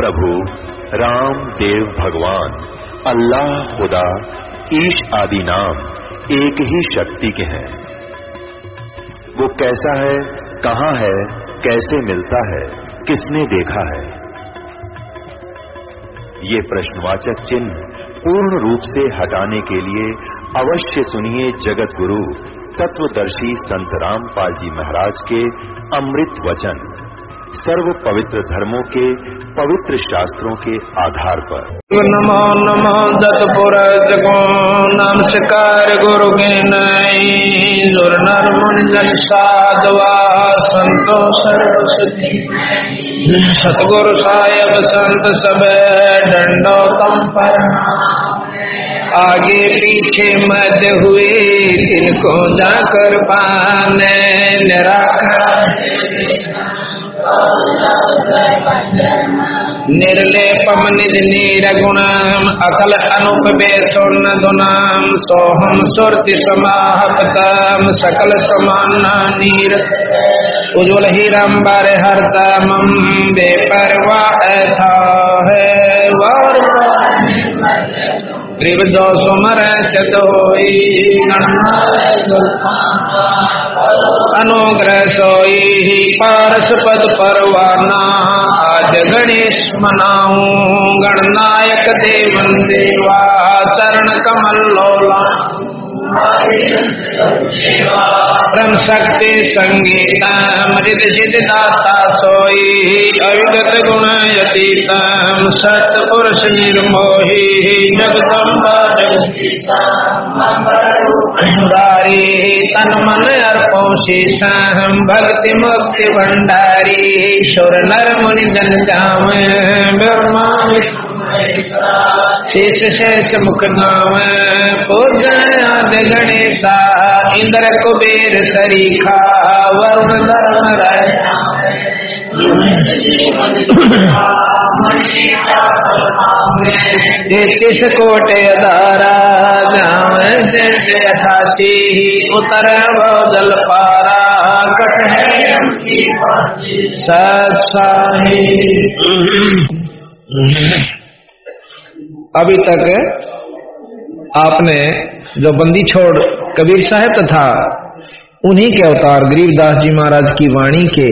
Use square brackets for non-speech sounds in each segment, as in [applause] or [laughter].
प्रभु, राम, देव, भगवान, अल्लाह, खुदा, ईश आदि नाम एक ही शक्ति के हैं। वो कैसा है, कहाँ है, कैसे मिलता है, किसने देखा है? ये प्रश्नवाचक चिन्ह पूर्ण रूप से हटाने के लिए अवश्य सुनिए जगत गुरु तत्वदर्शी संत रामपाल जी महाराज के अमृत वचन। सर्व पवित्र धर्मों के पवित्र शास्त्रों के आधार पर। नमो नमो दत्पुर को नाम। शिकार गुरु के नई नर मुनि साधवा संतो सरस्वती सतगुरु साहेब संत सब डंडो तम पर। आगे पीछे मध्य हुए तिनको जाकर पाने निराकार। निर्लेपम निज नीरगुणाम अकल अनुपवेशोन्न दुनाम सोहम सुरति समाहपतम सकल समाना नीर उज्ज्वल हीरम्बर हरतम बेपरवा था है ग्रीव सुमर चत अनुग्रह सोई पारस पद परवाना आज गणेश मनाऊ गणनायक देवन देवा चरण कमल लोला ब्रह्म शक्ति संगीता मृद जिद दाता सोई अविगत गुण यतीतम सत पुरुष निर्मोही, जगदम्बा जगदारी तन मन अर्पो शेषम भक्ति मुक्ति भंडारी ईश्वर नर मुनि जन जाम ब्रह्मा शेष शेष मुख नाम पूजन गणेशा, इंद्र कुबेर सरीखा, वरुण धर्म राय। तैतीस कोटे दारा जाम अठासी उतर जल पारा, कट है सत्साही अभी तक आपने जो बंदी छोड़ कबीर साहब तथा उन्हीं के अवतार गरीबदास जी महाराज की वाणी के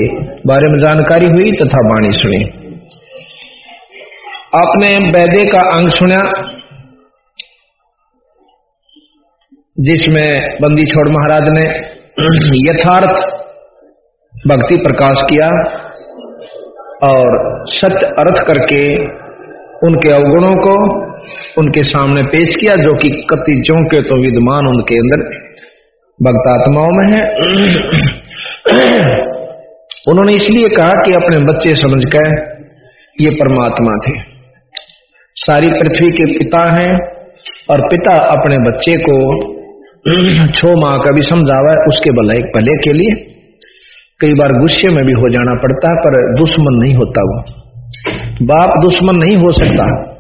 बारे में जानकारी हुई तथा वाणी सुनी। आपने वैदे का अंग सुना, जिसमें बंदी छोड़ महाराज ने यथार्थ भक्ति प्रकाश किया और सत्य अर्थ करके उनके अवगुणों को उनके सामने पेश किया, जो कि कति के तो विद्यमान उनके अंदर भक्तात्माओं में है। उन्होंने इसलिए कहा कि अपने बच्चे समझकर ये परमात्मा थे। सारी पृथ्वी के पिता हैं और पिता अपने बच्चे को छो माह का भी समझावा है, उसके भले भले के लिए। कई बार गुस्से में भी हो जाना पड़ता है, पर दुश्मन नहीं होता वो। बाप दुश्मन नहीं हो सकता।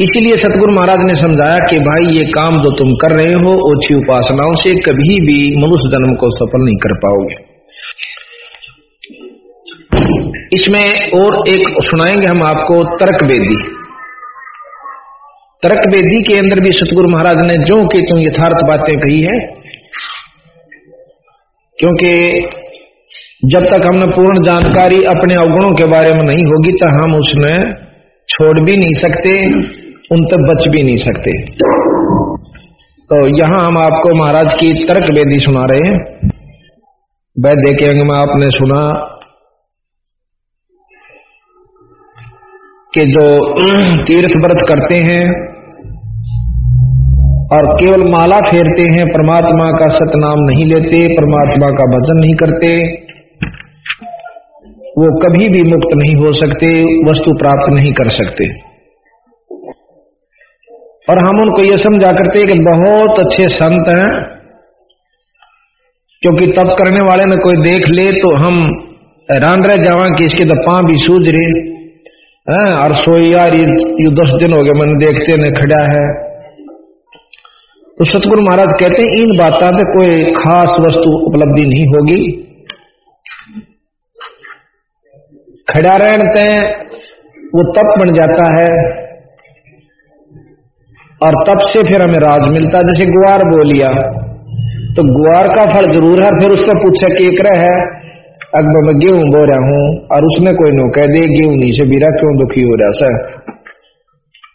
इसीलिए सतगुरु महाराज ने समझाया कि भाई, ये काम जो तुम कर रहे हो, ओछी उपासनाओं से कभी भी मनुष्य जन्म को सफल नहीं कर पाओगे। इसमें और एक सुनाएँगे हम आपको तर्क वेदी तर्क वेदी के अंदर भी सतगुरु महाराज ने जो कि तुम यथार्थ बातें कही है, क्योंकि जब तक हमने पूर्ण जानकारी अपने अवगुणों के बारे में नहीं होगी तो हम उसमें छोड़ भी नहीं सकते, उन तक बच भी नहीं सकते। तो यहाँ हम आपको महाराज की तर्क वेदी सुना रहे हैं। वैद्य के अंग में आपने सुना कि जो तीर्थ व्रत करते हैं और केवल माला फेरते हैं, परमात्मा का सतनाम नहीं लेते, परमात्मा का भजन नहीं करते वो कभी भी मुक्त नहीं हो सकते, वस्तु प्राप्त नहीं कर सकते। और हम उनको ये समझा करते कि बहुत अच्छे संत हैं, क्योंकि तप करने वाले ने कोई देख ले तो हम हैरान रह जावा कि इसके तो पां भी सूझ रहे। हैं, और सोई यार ये दस दिन हो गए, मैंने देखते ने खड़ा है। तो सतगुरु महाराज कहते हैं, इन बातों से कोई खास वस्तु उपलब्धि नहीं होगी। खड़ा रहते हैं, वो तप बन जाता है। और तप से फिर हमें राज मिलता जैसे गुआर बोलिया तो गुआर का फल ज़रूर है, फिर उससे पूछे केकर है? अकबर मैं गेहूँ बो रहा हूँ, और उसने कोई नो कह दे गेहूँ नहीं से बीरा क्यों दुखी हो रहा सर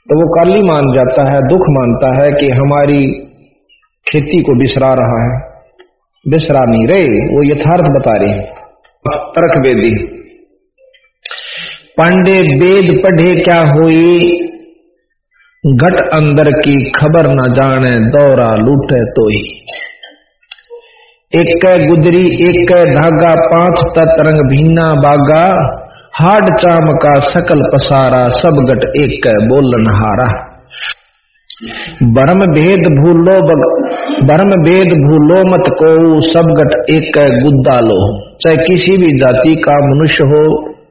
तो वो काली मान जाता है, दुख मानता है कि हमारी खेती को बिसरा रहा है। बिसरा नहीं रहे, वो यथार्थ बता रहे हैं। तर्क वेदी पांडे वेद पढ़े क्या हुई? घट अंदर की खबर न जाने, दौरा लूटे तो ही एक गुदरी, एक धागा, पाँच तत्रंग भिन्ना बागा। हाड चाम का सकल पसारा, सब गट एक बोलन हारा बरम भेद भूलो बरम भेद भूलो मत को सब गट एक गुद्दा लो। चाहे किसी भी जाति का मनुष्य हो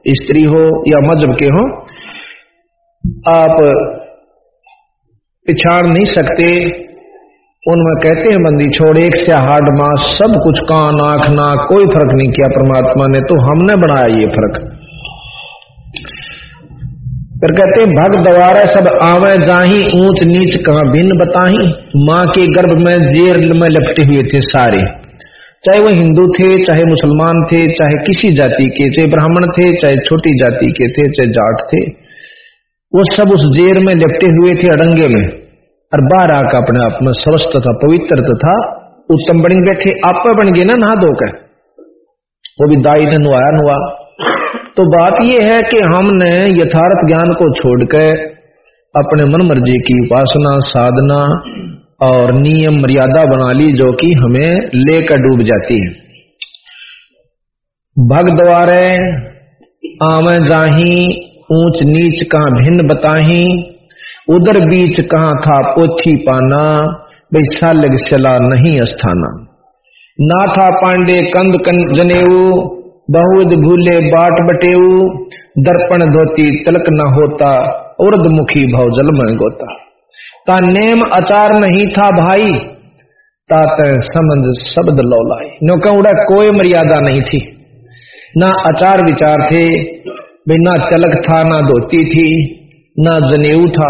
स्त्री हो या मज़हब के हो, आप पिछाड़ नहीं सकते। उनमें कहते हैं, बंदी छोड़, एक से हार्ड मास, सब कुछ कान, आँख ना कोई फ़र्क नहीं किया परमात्मा ने तो हमने बनाया ये फ़र्क। फिर कहते हैं, भग दवारा सब आवे जाही, ऊंच नीच कहा भिन्न बताही, माँ के गर्भ में जेर में लपटे हुए थे सारे। चाहे वो हिंदू थे, चाहे मुसलमान थे, चाहे किसी जाति के चाहे ब्राह्मण थे, चाहे छोटी जाति के थे, चाहे जाट थे, वो सब उस जेर में लिपटे हुए थे अड़ंगे में। और बाहर आकर अपने आप में स्वस्थ था, पवित्र तथा उत्तम बन बैठे आप बन गए ना, नहा धोकर वो भी दाई ने नुआया नुआ तो बात यह है कि हमने यथार्थ ज्ञान को छोड़कर अपने मन मर्ज़ी की उपासना, साधना और नियम मर्यादा बना ली जो कि हमें लेकर डूब जाती है। भग द्वारे आम जाही, ऊंच नीच कहा भिन्न बताही, उधर बीच कहा था पोथी पाना, भाई सालग सला नहीं अस्थाना। ना था पांडे कंद जनेऊ, बहुद भूले बाट बटेऊ, दर्पण धोती तलक न होता उर्द मुखी भव जल में गोता। ता नेम अचार नहीं था भाई। तात समझ शब्द लौलाई नो उड़ा कोई मर्यादा नहीं थी। ना अचार विचार थे ना तलक था, ना धोती थी, ना जनेऊ था,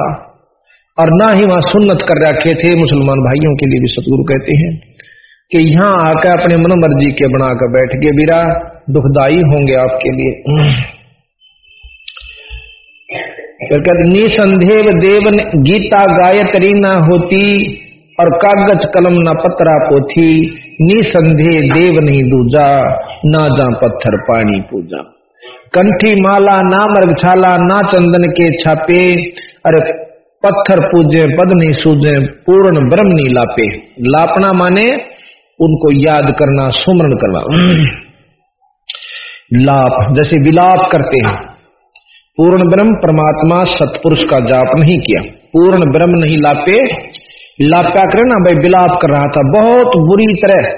और ना ही वहाँ सुन्नत कर रखे थे मुसलमान भाइयों के लिए भी सतगुरु कहते हैं कि यहाँ आकर अपने मन मर्ज़ी के बनाकर बैठ गए। बीरा दुखदाई होंगे आपके लिए। कहते निसंदेव देव गीता गायत्री ना होती और कागज़ कलम ना पत्रा पोथी। निसंदेह देव नहीं दूजा, ना जा पत्थर पानी पूजा। कंठी माला, ना मृगछाला ना चंदन के छापे। अरे पत्थर पूजे पद नहीं सूजे, पूर्ण ब्रह्म नहीं लापे। लापना माने उनको याद करना, सुमरण करना। [clears throat] लाप, जैसे विलाप करते हैं। पूर्ण ब्रह्म परमात्मा सतपुरुष का जाप नहीं किया। पूर्ण ब्रह्म नहीं लापे। लाप्या करे ना भाई विलाप कर रहा था। बहुत बुरी तरह।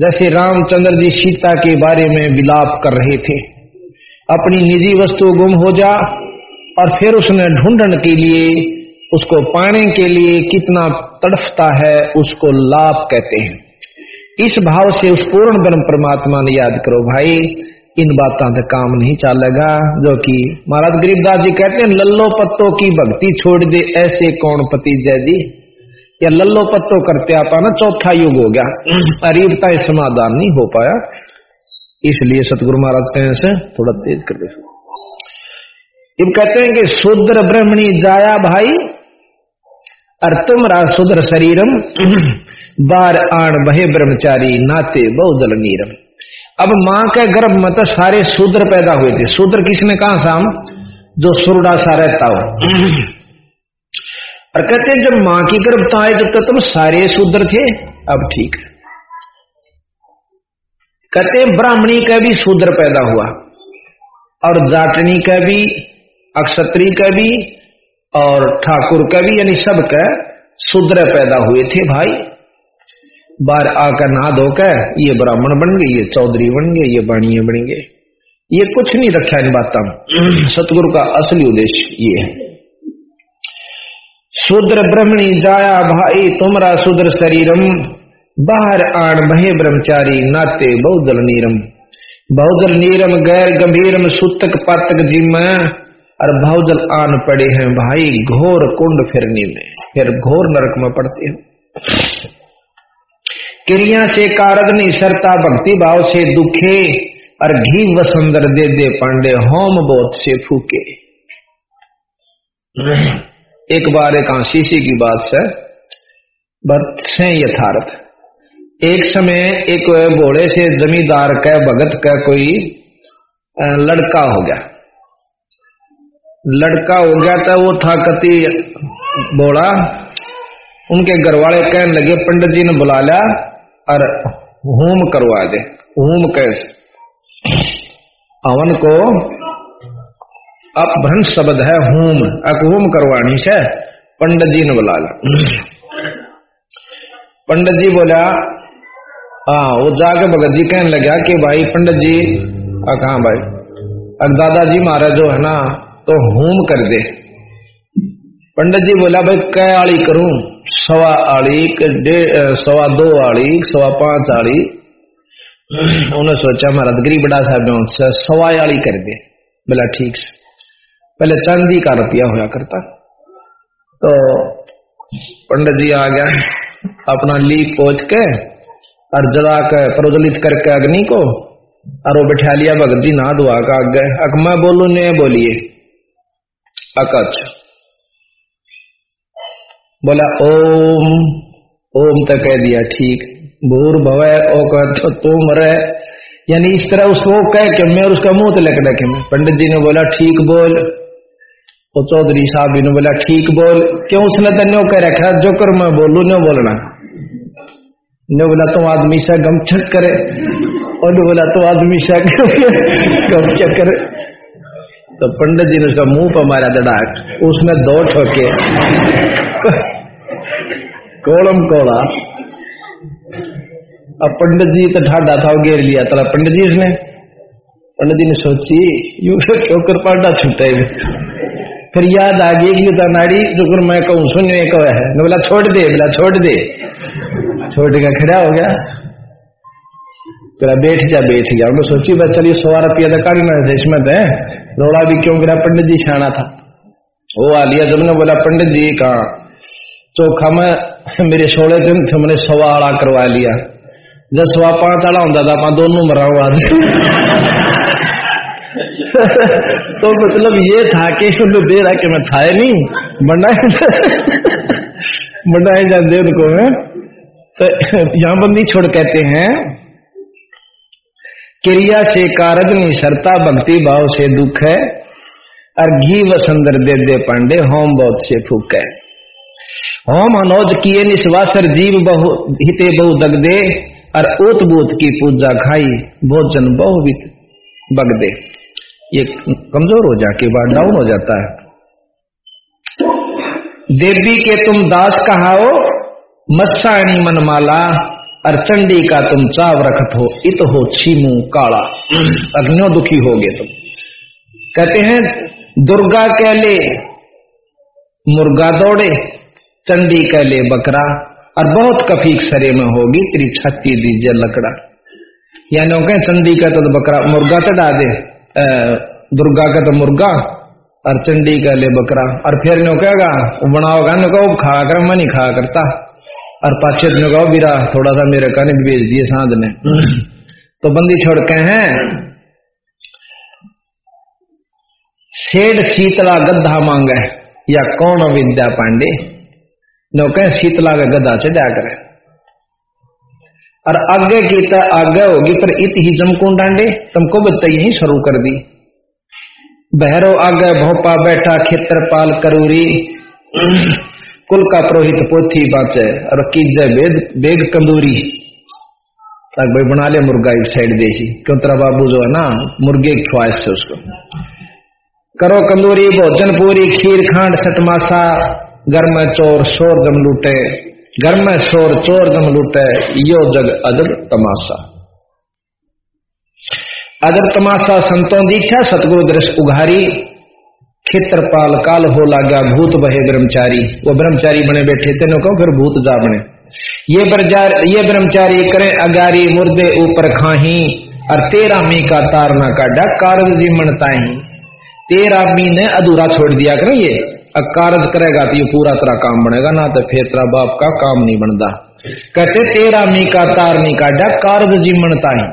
जैसे रामचंद्र जी सीता के बारे में विलाप कर रहे थे। अपनी निजी वस्तु गुम हो जा और फिर उसने ढूँढने के लिए, उसको पाने के लिए कितना तड़फता है, उसको लाभ कहते हैं। इस भाव से उस पूर्ण ब्रह्म परमात्मा ने याद करो भाई इन बातों से काम नहीं चलेगा। जो कि महाराज गरीबदास जी कहते हैं, लल्लो पत्तों की भक्ति छोड़ दे, ऐसे कौन पति जय जी? या लल्लो पत्तो करते आपा ना चौथा युग हो गया। [clears throat] अरीबता समाधान नहीं हो पाया। इसलिए सतगुरु महाराज कहे से, थोड़ा तेज कर दे। अब कहते हैं कि शूद्र ब्रह्मणी जाया भाई, और तुम शूद्र शरीरम। [clears throat] बार आण बहे ब्रह्मचारी, नाते बहुदल नीरम। अब माँ के गर्भ में तो सारे शूद्र पैदा हुए थे। शूद्र किसने कहा, शाम? जो सुरडा सा रहता हो और कहते जब माँ की गर्भता आए जब तो तुम सारे शूद्र थे, अब ठीक कहते ब्राह्मणी का भी शूद्र पैदा हुआ और जाटनी का भी, अक्षत्री का भी और ठाकुर का भी, यानी सबका शूद्र पैदा हुए थे भाई। बाहर आकर नहा धोकर, ये ब्राह्मण बन गए, ये चौधरी बन गए, ये बाणिये बन गए। ये कुछ नहीं रखा इन बातों सतगुरु का असली उद्देश्य ये है। शूद्र ब्रह्मणी जाया भाई, तुमरा शूद्र शरीरम। बाहर आण भय ब्रह्मचारी, नाते बहुदल नीरम। बहुदल नीरम, गैर गंभीरम, सुतक पातक जिम। और भावजल आन पड़े हैं भाई, घोर कुंड फिरनी में। फिर घोर नरक में पड़ते हो। क्रिया से कारग नहीं सरता भक्ति भाव से दुखे, और घी वसंदर दे दे पांडे, होम बोध से फूके। एक बार एक शीशी की बात से बट से यथार्थ। एक समय एक भोले से जमींदार का, भगत का, कोई लड़का हो गया। लड़का हो गया था वो था कति बोला उनके घर वाले कहने लगे, पंडित जी ने बुला लिया। और होम करवा दे। होम कैसे? अवन को अपभ्रंश शब्द है होम अक होम करवानी से पंडित जी ने बुला लिया पंडित जी बोला हाँ वो जाके भगत जी कहने लगा कि भाई पंडित जी कहा भाई अब दादाजी महाराज जो है ना तो होम कर दे। पंडित जी बोला, भाई कै आड़ी करूँ? सवा आड़ी सवा दो आड़ी सवा पाँच आड़ी उन्होंने सोचा, महाराज, गरीब बड़ा साहब से सवा आड़ी कर दे। बोला, ठीक से। पहले चांदी का रुपया होया करता। तो पंडित जी आ गया, अपना लीप पोच के और जला के प्रज्वलित करके अग्नि को, और वो बैठा लिया, भगत जी ना दुआ का आगे अक मैं बोलू ने बोलिए। अकच बोला, ओम ओम तो कह दिया, ठीक। भूर भवे ओ तो तुम रे। यानी इस तरह उसको कह के मैं और उसका मुँह तो लेकर रखे मैं। पंडित जी ने बोला, ठीक बोल। वो चौधरी साहब ने बोला, ठीक बोल। क्यों उसने तो न्यो कह रखा? जो कर मैं बोलू, न्यो बोलना। ने बोला, तुम आदमी से गमछक करे। और बोला तो आदमी से गमछक करे। तो पंडित जी ने उसका मुँह पर मारा दड़ाक उसने दो ठोके। कोलम कोला। अब पंडित जी तो ढाडा था घेर लिया। तला पंडित जी उसने पंडित जी ने सोची, यू क्यों कर पाडा छूटे फिर याद आ गई कि नाड़ी, जो मैं कहूँ सुनिए कह है। बोला, छोड़ दे, बोला, छोड़ दे। छोड़ के खड़ा हो गया। तेरा बैठ जा, बैठ गया उन्होंने सोची, बस चलिए सवा रुपया तो काटना था इसमें तो रोड़ा भी क्यों गिरा पंडित जी छाना था। वो आ लिया, जब ने बोला, पंडित जी कहा? चौखा में मेरे सोलह दिन थे मैंने सवा आड़ा करवा लिया। जब सवा पाँच आड़ा होता था दोनों मरा हुआ तो मतलब ये था कि उन्हें दे रहा कि मैं था नहीं बनाए बनाए जाते उनको मैं तो यहाँ बंदी छोड़ कहते हैं, क्रिया से कारज निसरता भक्ति भाव से दुख है, और घी वसंदर दे दे पांडे, होम बहुत से फूक है। होम अनौज किए निस्वासर जीव बहु हिते बहु दग दे और ओत बोत की पूजा खाई, भोजन बहु बग दे ये कमज़ोर हो जाके बाद डाउन हो जाता है। देवी के तुम दास कहाओ मत्साणी मनमाला और चंडी का तुम चाव रखत हो, इत हो छीमू काला। अग्नो दुखी हो गए तुम। कहते हैं, दुर्गा कह ले मुर्गा दौड़े चंडी कह ले बकरा, और बहुत कफीक सरे में होगी, तेरी छत्ती दीजिए लकड़ा। यानी कहें, चंडी का तो बकरा, मुर्गा चढ़ा दे। दुर्गा का तो मुर्गा, और चंडी का ले बकरा। और फिर नो कहेगा बनाओगा नो कहो, खा कर मैं नहीं खा करता। और पाछे ने कहो बीरा थोड़ा सा मेरे कान भेज दिए साँझ ने। तो बंदी छोड़ के हैं शेड शीतला गद्दा मांगे, या कौन विद्या पांडे? नो कहे शीतला का गद्दा चढ़ा करे। और आगे की तो आगे होगी, पर इत ही जमकुन डांडे, तुमको बता यही शुरू कर दी। बहरो आगे, भोपा बैठा खेत्रपाल करूरी। कुल का पुरोहित पोथी बाचे, और कीजे बेद, बेग कंदूरी तक भाई बना ले मुर्गा एक साइड देखी क्यों तेरा बाबू जो है ना, मुर्गे की ख्वाहिश से उसको। करो कंदूरी भोजन पूरी, खीर, खांड सटमासा घर में चोर शोर जम लूटे घर में शोर चोर जम लूटे, यो जग अजब तमाशा। अजब तमाशा संतों दीक्षा सतगुरु दृश्य उघारी क्षेत्रपाल काल हो लागा भूत बहे ब्रह्मचारी। वो ब्रह्मचारी बने बैठे, तेनों को फिर भूत जा बने। ये बरजार, ये ब्रह्मचारी करें अगारी, मुर्दे ऊपर खाही, और तेरा मी का तारना का डक कारज जी मनताही तेरा मी ने अधूरा छोड़ दिया कर ये। कारज करेगा तो ये पूरा तेरा काम बनेगा, ना तो फिर तेरा बाप का काम नहीं बनता। कहते, तेरा मी का तार नहीं काटा कारज जीवनता है।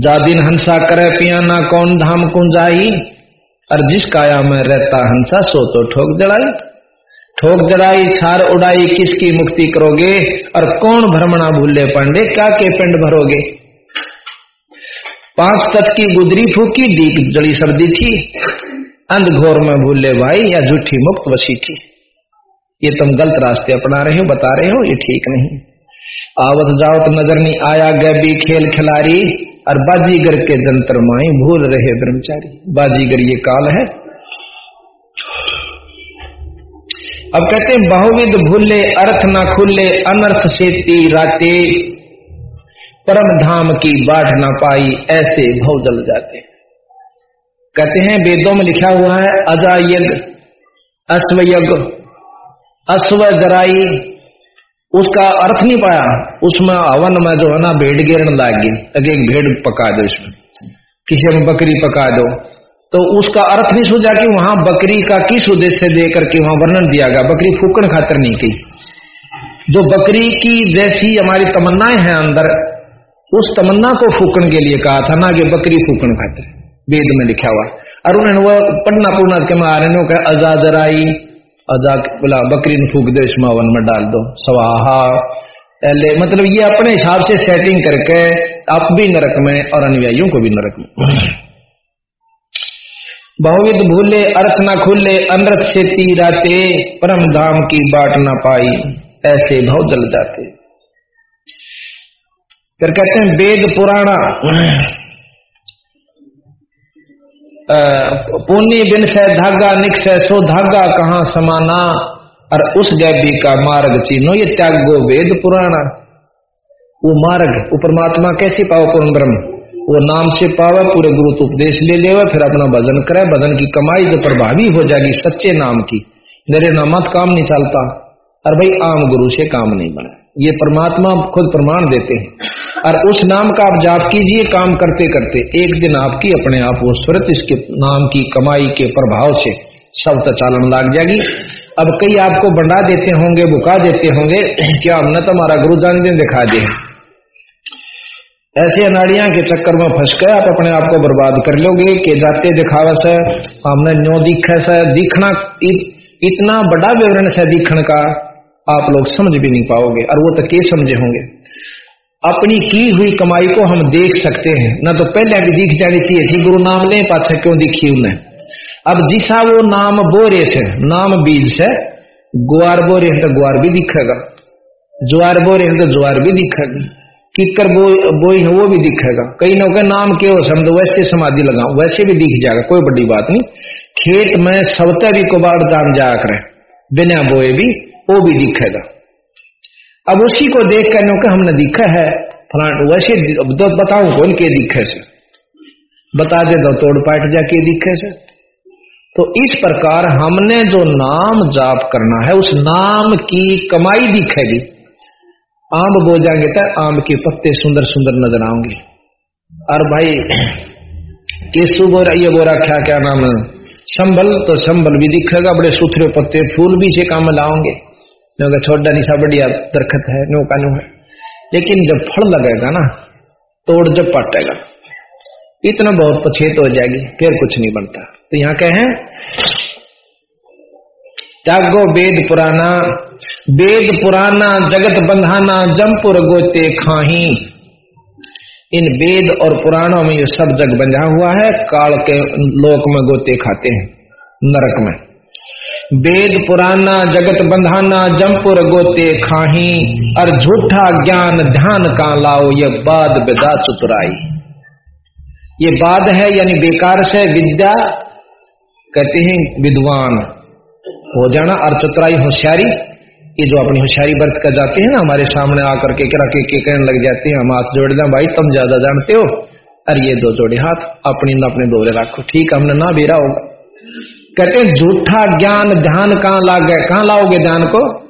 जा दिन हंसा करे पिया ना कौन धाम कुंजाई और जिस काया में रहता हंसा, सो तो ठोक जड़ाई। ठोक जड़ाई, छार उड़ाई, किसकी मुक्ति करोगे? और कौन भ्रमणा भूले पांडे, क्या के पिंड भरोगे? पाँच तत् की गुदरी फूकी डीक जड़ी सर्दी थी। अंधघोर में भूले भाई या झूठी मुक्त वशी थी। ये तुम गलत रास्ते अपना रहे हो, बता रहे हो, ये ठीक नहीं। आवत जावत नज़र नहीं आया, गैबी खेल खिलाड़ी, और बाजीगर के जंतर माई भूल रहे ब्रह्मचारी। बाजीगर ये काल है। अब कहते बहुविध भूले, अर्थ ना खुले, अनर्थ से राते, परम धाम की बाट ना पाई, ऐसे भव जल जाते। कहते हैं, वेदों में लिखा हुआ है अजा यज्ञ अश्व यज्ञ अश्व जराई उसका अर्थ नहीं पाया। उसमें हवन में जो है ना, भेड़ गिरने लाग। गई एक भेड़ पका दो इसमें। किसी में बकरी पका दो। तो उसका अर्थ नहीं सूझा कि वहाँ बकरी का किस उद्देश्य दे करके वहाँ वर्णन दिया गया। बकरी फूकन खातर नहीं की। जो बकरी की जैसी हमारी तमन्नाएँ हैं अंदर, उस तमन्ना को फूकने के लिए कहा था ना कि बकरी फूकन खाते वेद में लिखा हुआ और उन्होंने वो पढ़ना पुढ़ना के मारे नो कहा अजादराई अजा बोला बकरी ने फूक दो इस मावन में डाल दो। सवाहा। पहले मतलब ये अपने हिसाब से सेटिंग करके आप भी नरक में और अनुयायियों को भी नरक में। बहुविध भूले, अर्थ ना खुले, अनरथ से तीराते, परम धाम की बाट ना पाई, ऐसे भव जल जाते। फिर कहते हैं, वेद पुराणा। पुण्य बिन से धागा निक्ष सो धागा, कहा समाना? और उस गैबी का मार्ग चीनो, ये त्यागो वेद पुराणा। वो मार्ग, वो परमात्मा कैसे पाओ पूर्ण ब्रह्म? वो नाम से पावे, पूरे गुरु तो उपदेश ले ले फिर अपना भजन करे, भजन की कमाई तो प्रभावी हो जाएगी सच्चे नाम की। मेरे नामत काम नहीं चलता। और भाई आम गुरु से काम नहीं बना। ये परमात्मा खुद प्रमाण देते हैं। और उस नाम का आप जाप कीजिए, काम करते करते। एक दिन आपकी अपने आप वो स्वरत इसके नाम की कमाई के प्रभाव से सब चालन लाग जाएगी। अब कई आपको बंडा देते होंगे, बुका देते होंगे, क्या हमने तो हमारा गुरु जान दिन दिखा दे ऐसे अनाड़िया के चक्कर में फंस गए, आप अपने आप को बर्बाद कर लोगे, के जाते दिखावा से, हमने न्यो दिखा से, दिखना इतना बड़ा विवरण से दिखने का आप लोग समझ भी नहीं पाओगे, और वो तो के समझे होंगे। अपनी की हुई कमाई को हम देख सकते हैं। न तो पहले भी दिख जानी चाहिए थी गुरु नाम ले, पाछा क्यों दिखी उन्हें अब जिसा वो नाम बोरे से, नाम बीज से गुआर बोरे है तो गुआर भी दिखेगा। ज्वार बोरे है तो ज्वार भी दिखेगी। किकर बो, बोई है वो भी दिखेगा। कई लोग नाम के हो समझ, वैसे समाधि लगाओ, वैसे भी दिख जाएगा, कोई बड़ी बात नहीं। खेत में सबते भी कुबाड़ दान जाकर, बिना बोए भी वो भी दिखेगा। अब उसी को देख कर कि हमने दिखा है फलाट वैसे तो बताऊ कौन के दिखे से? बता दे दो, तोड़ पाट जा के दिखे से। तो इस प्रकार हमने जो नाम जाप करना है, उस नाम की कमाई दिखेगी। आम बो जाएँगे तो आम के पत्ते सुंदर सुंदर नज़र आएँगे और भाई केसु बोरा ये बोरा क्या क्या नाम संभल तो संभल भी दिखेगा, बड़े सुथरे पत्ते, फूल भी से काम लाओगे क्योंकि छोटा निशा बढ़िया दरखत है नो का है। लेकिन जब फल लगेगा ना, तोड़ जब पटेगा। इतना बहुत पछेत हो जाएगी, फिर कुछ नहीं बनता। तो यहाँ कहे त्यागो वेद पुराना वेद पुराना जगत बंधाना, जमपुर गोते खाही। इन वेद और पुराणों में ये सब जग बंधा हुआ है, काल के लोक में गोते खाते हैं, नरक में। वेद पुराना जगत बंधाना जमपुर गोते खाही और झूठा ज्ञान ध्यान का लाओ ये बाद विदा चतुराई। ये बाद है यानी बेकार से विद्या कहते हैं विद्वान। हो जाना और चतुराई होशियारी। ये जो अपनी होशियारी बरत कर जाते हैं ना हमारे सामने आकर के करा के, के कहने लग जाते हैं हम हाथ जोड़ दें भाई तुम ज़्यादा जानते हो। अरे ये दो जोड़े हाथ अपनी अपने दोरे रखो। ठीक हमने ना बेरा होगा। कहते हैं, झूठा ज्ञान ध्यान कहाँ लाग गए कहाँ लाओगे ध्यान को?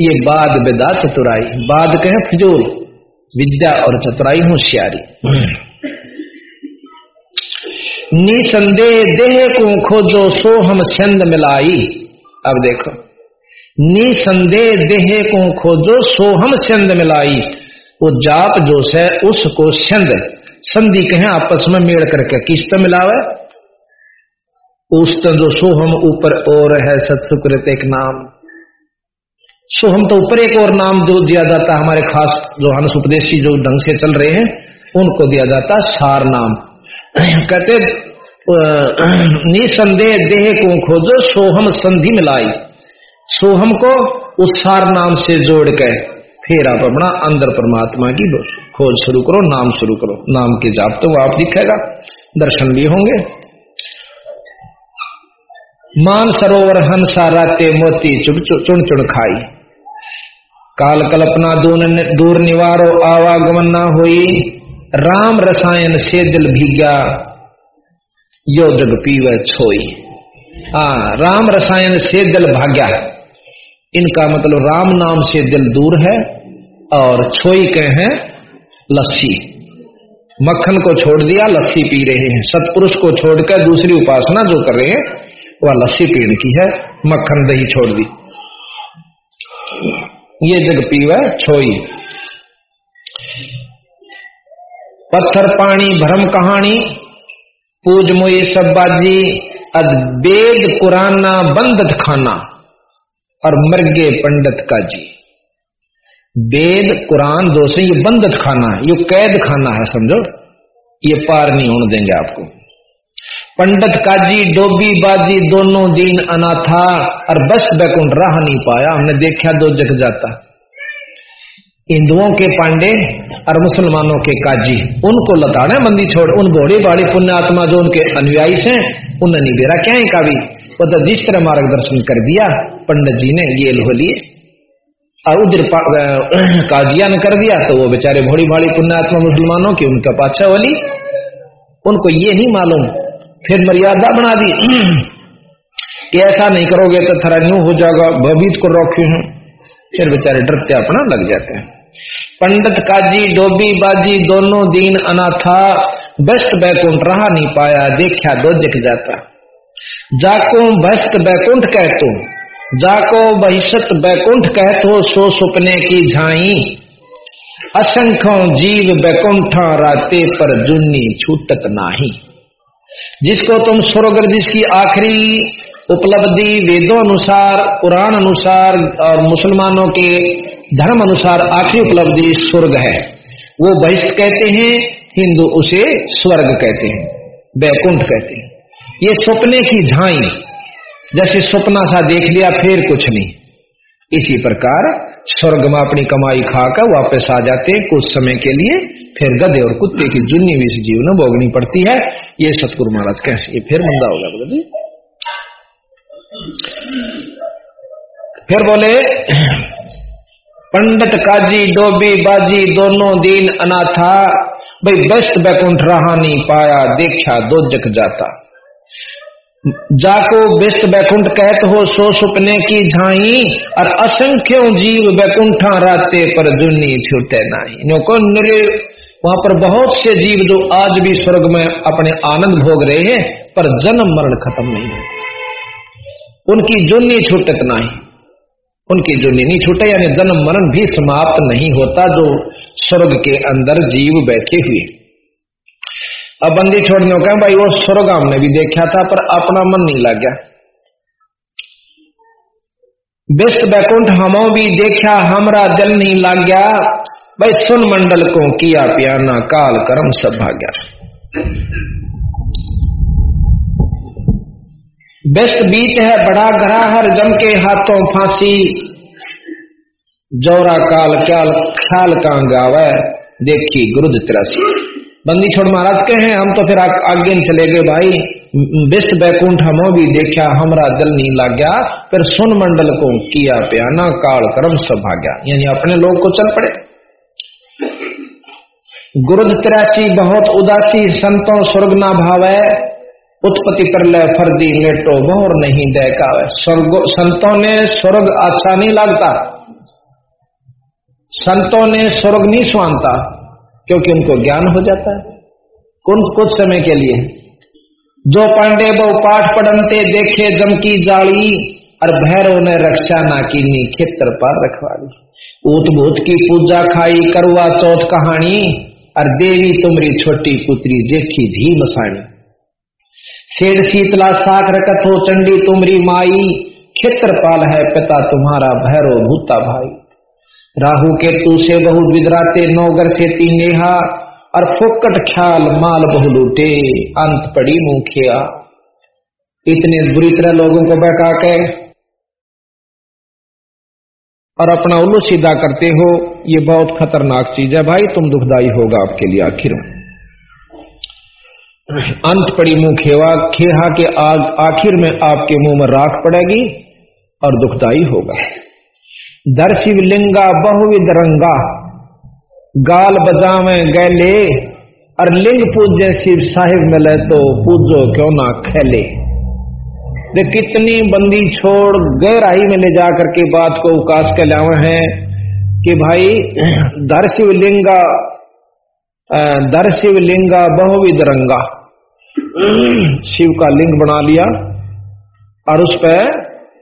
ये बाद विदा चतुराई। बाद कहे, फिजूल, विद्या और चतुराई होशियारी निसंदेह देह को खोजो, सो हम संद मिलाई। अब देखो। निसंदेह देह को खोजो, सो हम संद मिलाई। वो जाप जो है, उसको संद संधि कहे, आपस में मेड़ करके किस्त मिलावे। उस जो सोहम ऊपर और है सत्सुकृत एक नाम। सोहम तो ऊपर एक और नाम जो दिया जाता है हमारे खास जो हंस उपदेशी जो ढंग से चल रहे हैं, उनको दिया जाता सार नाम। कहते निसंदेह देह को खोजो, सोहम संधि मिलाई सोहम को उस सार नाम से जोड़ के फिर आप अपना अंदर परमात्मा की खोज शुरू करो, नाम शुरू करो। नाम के जाप तो वो आप दिखेगा, दर्शन भी होंगे। मान सरोवर हंसा राते मोती चुन चुन चुन खाई। काल कल्पना दूर निवारो, आवागमन ना हुई। राम रसायन से दिल भीगा, यो जग पीव छोई। आ, राम रसायन से दिल भाग्या। इनका मतलब राम नाम से दिल दूर है और छोई के हैं लस्सी। मक्खन को छोड़ दिया, लस्सी पी रहे हैं। सतपुरुष को छोड़कर दूसरी उपासना जो कर रहे हैं वह लस्सी पीने की है, मक्खन दही छोड़ दी। ये जग पीव, छोई। पत्थर पानी, भरम कहानी पूज मुई सब बाजी अद्वेद कुराना बंदत खाना, और मर्गे पंडित का जी वेद कुरान दो से ये बंदत खाना है, ये कैद खाना है, समझो। ये पार नहीं होने देंगे आपको। पंडित काजी, डोबी, बाजी दोनों दिन अनाथा, और बस बैकुंठ राह नहीं पाया। हमने देखा दो जग जाता। हिंदुओं के पांडे और मुसलमानों के काजी, उनको लताड़े मंदी छोड़, उन घोड़े बाड़ी पुण्य आत्मा जो उनके अनुयायी हैं उन्हें नहीं बेरा क्या है कावी। वो तो जिस तरह मार्गदर्शन कर दिया, पंडित जी ने ये लो लिए। और उधर [clears throat] काजिया ने कर दिया तो वो बेचारे भोड़ी भाड़ी पुण्यात्मा मुसलमानों की उनका पाछा वाली। उनको ये नहीं मालूम फिर मर्यादा बना दी। कि ऐसा नहीं करोगे तो थरा न्यू हो जाएगा भवित को रोके हैं। फिर बेचारे डरते अपना लग जाते हैं। पंडित काजी, डोबी, बाजी दोनों दीन अनाथा बेस्ट बैकुंठ रहा नहीं पाया, देखा दो जग जाता। जाको बेस्ट बैकुंठ कहतो जाको बहिष्त बैकुंठ कहतो सो सुपने की झाई। असंख्यों जीव बैकुंठा राते पर जुन्नी छूटत नाही। जिसको तुम स्वर्ग जिसकी आखिरी उपलब्धि वेदों अनुसार, पुराण अनुसार और मुसलमानों के धर्म अनुसार आखिरी उपलब्धि स्वर्ग है। वो बहिष्ठ कहते हैं, हिंदू उसे स्वर्ग कहते हैं, बैकुंठ कहते हैं। ये सपने की झाई जैसे सपना सा देख लिया, फिर कुछ नहीं। इसी प्रकार स्वर्ग में अपनी कमाई खाकर वापस आ जाते हैं कुछ समय के लिए फिर गधे और कुत्ते की जुन्नी भी इस जीव जीवन भोगनी पड़ती है, ये सतगुरु महाराज कैसे फिर मंदा होगा बोले जी। फिर बोले, पंडित काजी, डोबी बाजी, दोनों दिन अनाथा, भाई बेस्ट बैकुंठ रहा नहीं पाया देखा दो जक जाता। जाको बेस्ट बैकुंठ कहत हो, सो सुपने की झाई, और असंख्य जीव बैकुंठा राते पर जुन्नी छूटे नहीं। को निरे वहाँ पर बहुत से जीव जो आज भी स्वर्ग में अपने आनंद भोग रहे हैं, पर जन्म मरण खत्म नहीं है। उनकी जुन्नी छूटत नहीं। उनकी जो नहीं छूटे, यानी जन्म मरण भी समाप्त नहीं होता जो स्वर्ग के अंदर जीव बैठे हुए। अब बंदी छोड़ने का भाई, वो स्वर्ग हमने भी देखा था, पर अपना मन नहीं लग गया। बेस्ट बैकुंठ हमो भी देखा, हमारा दिल नहीं लग गया। भाई सुन मंडल को किया पियाना काल कर्म सब भाग्या बेस्ट बीच है, बड़ा हर जम के हाथों फांसी। जोरा काल क्याल ख्याल का गावे, देखी गुरुद तिरासी। बंदी छोड़ महाराज के हैं, हम तो फिर आगे चले गए भाई। बेस्ट बैकुंठ हम भी देखा, हमारा दिल नहीं लग गया फिर सुन मंडल को किया प्याना काल कर्म सब भाग्या यानी अपने लोग को चल पड़े। गुरुद तिरासी बहुत उदासी, संतों स्वर्ग ना भावे, उत्पत्ति पर ले फर्दी लेटो बोर नहीं देखा स्वर्ग, संतों ने स्वर्ग अच्छा नहीं लगता। संतों ने स्वर्ग नहीं सुनता क्योंकि उनको ज्ञान हो जाता है। कुछ कुछ समय के लिए। जो पांडे बहु पाठ पढ़नते, देखे जमकी जाली, और भैरव ने रक्षा ना की खेतर पर रखवाली। ऊत भूत की पूजा खाई, करुआ चौथ कहानी और देवी तुमरी छोटी पुत्री देखी धी मसाणी शेर शीतला साख रकत हो चंडी तुमरी माई, खेत्रपाल है पिता तुम्हारा भैरव भूता भाई। राहु के तू से बहु विदराते नौगर से तीनेहा और फोकट ख्याल माल बहु लूटे, अंत पड़ी मुखिया इतने बुरी तरह लोगों को बहका के और अपना उल्लू सीधा करते हो, ये बहुत खतरनाक चीज़ है भाई, तुम दुखदाई होगा आपके लिए आखिर अंत पड़ी मुँह खेवा, खेहा के आग, आखिर में आपके मुँह में राख पड़ेगी और दुखदाई होगा। दर्शिव लिंगा बहुविध रंगा, गाल बजावे गैले, और लिंग पूज्य शिव साहिब मिले तो पूजो क्यों ना खेले। वे कितनी बंदी छोड़ गहराई में ले जाकर के बात को उकास के लावे हैं कि भाई, [clears throat] दर शिवलिंगा दर शिवलिंगा बहुविध रंगा। [clears throat] शिव का लिंग बना लिया और उस पर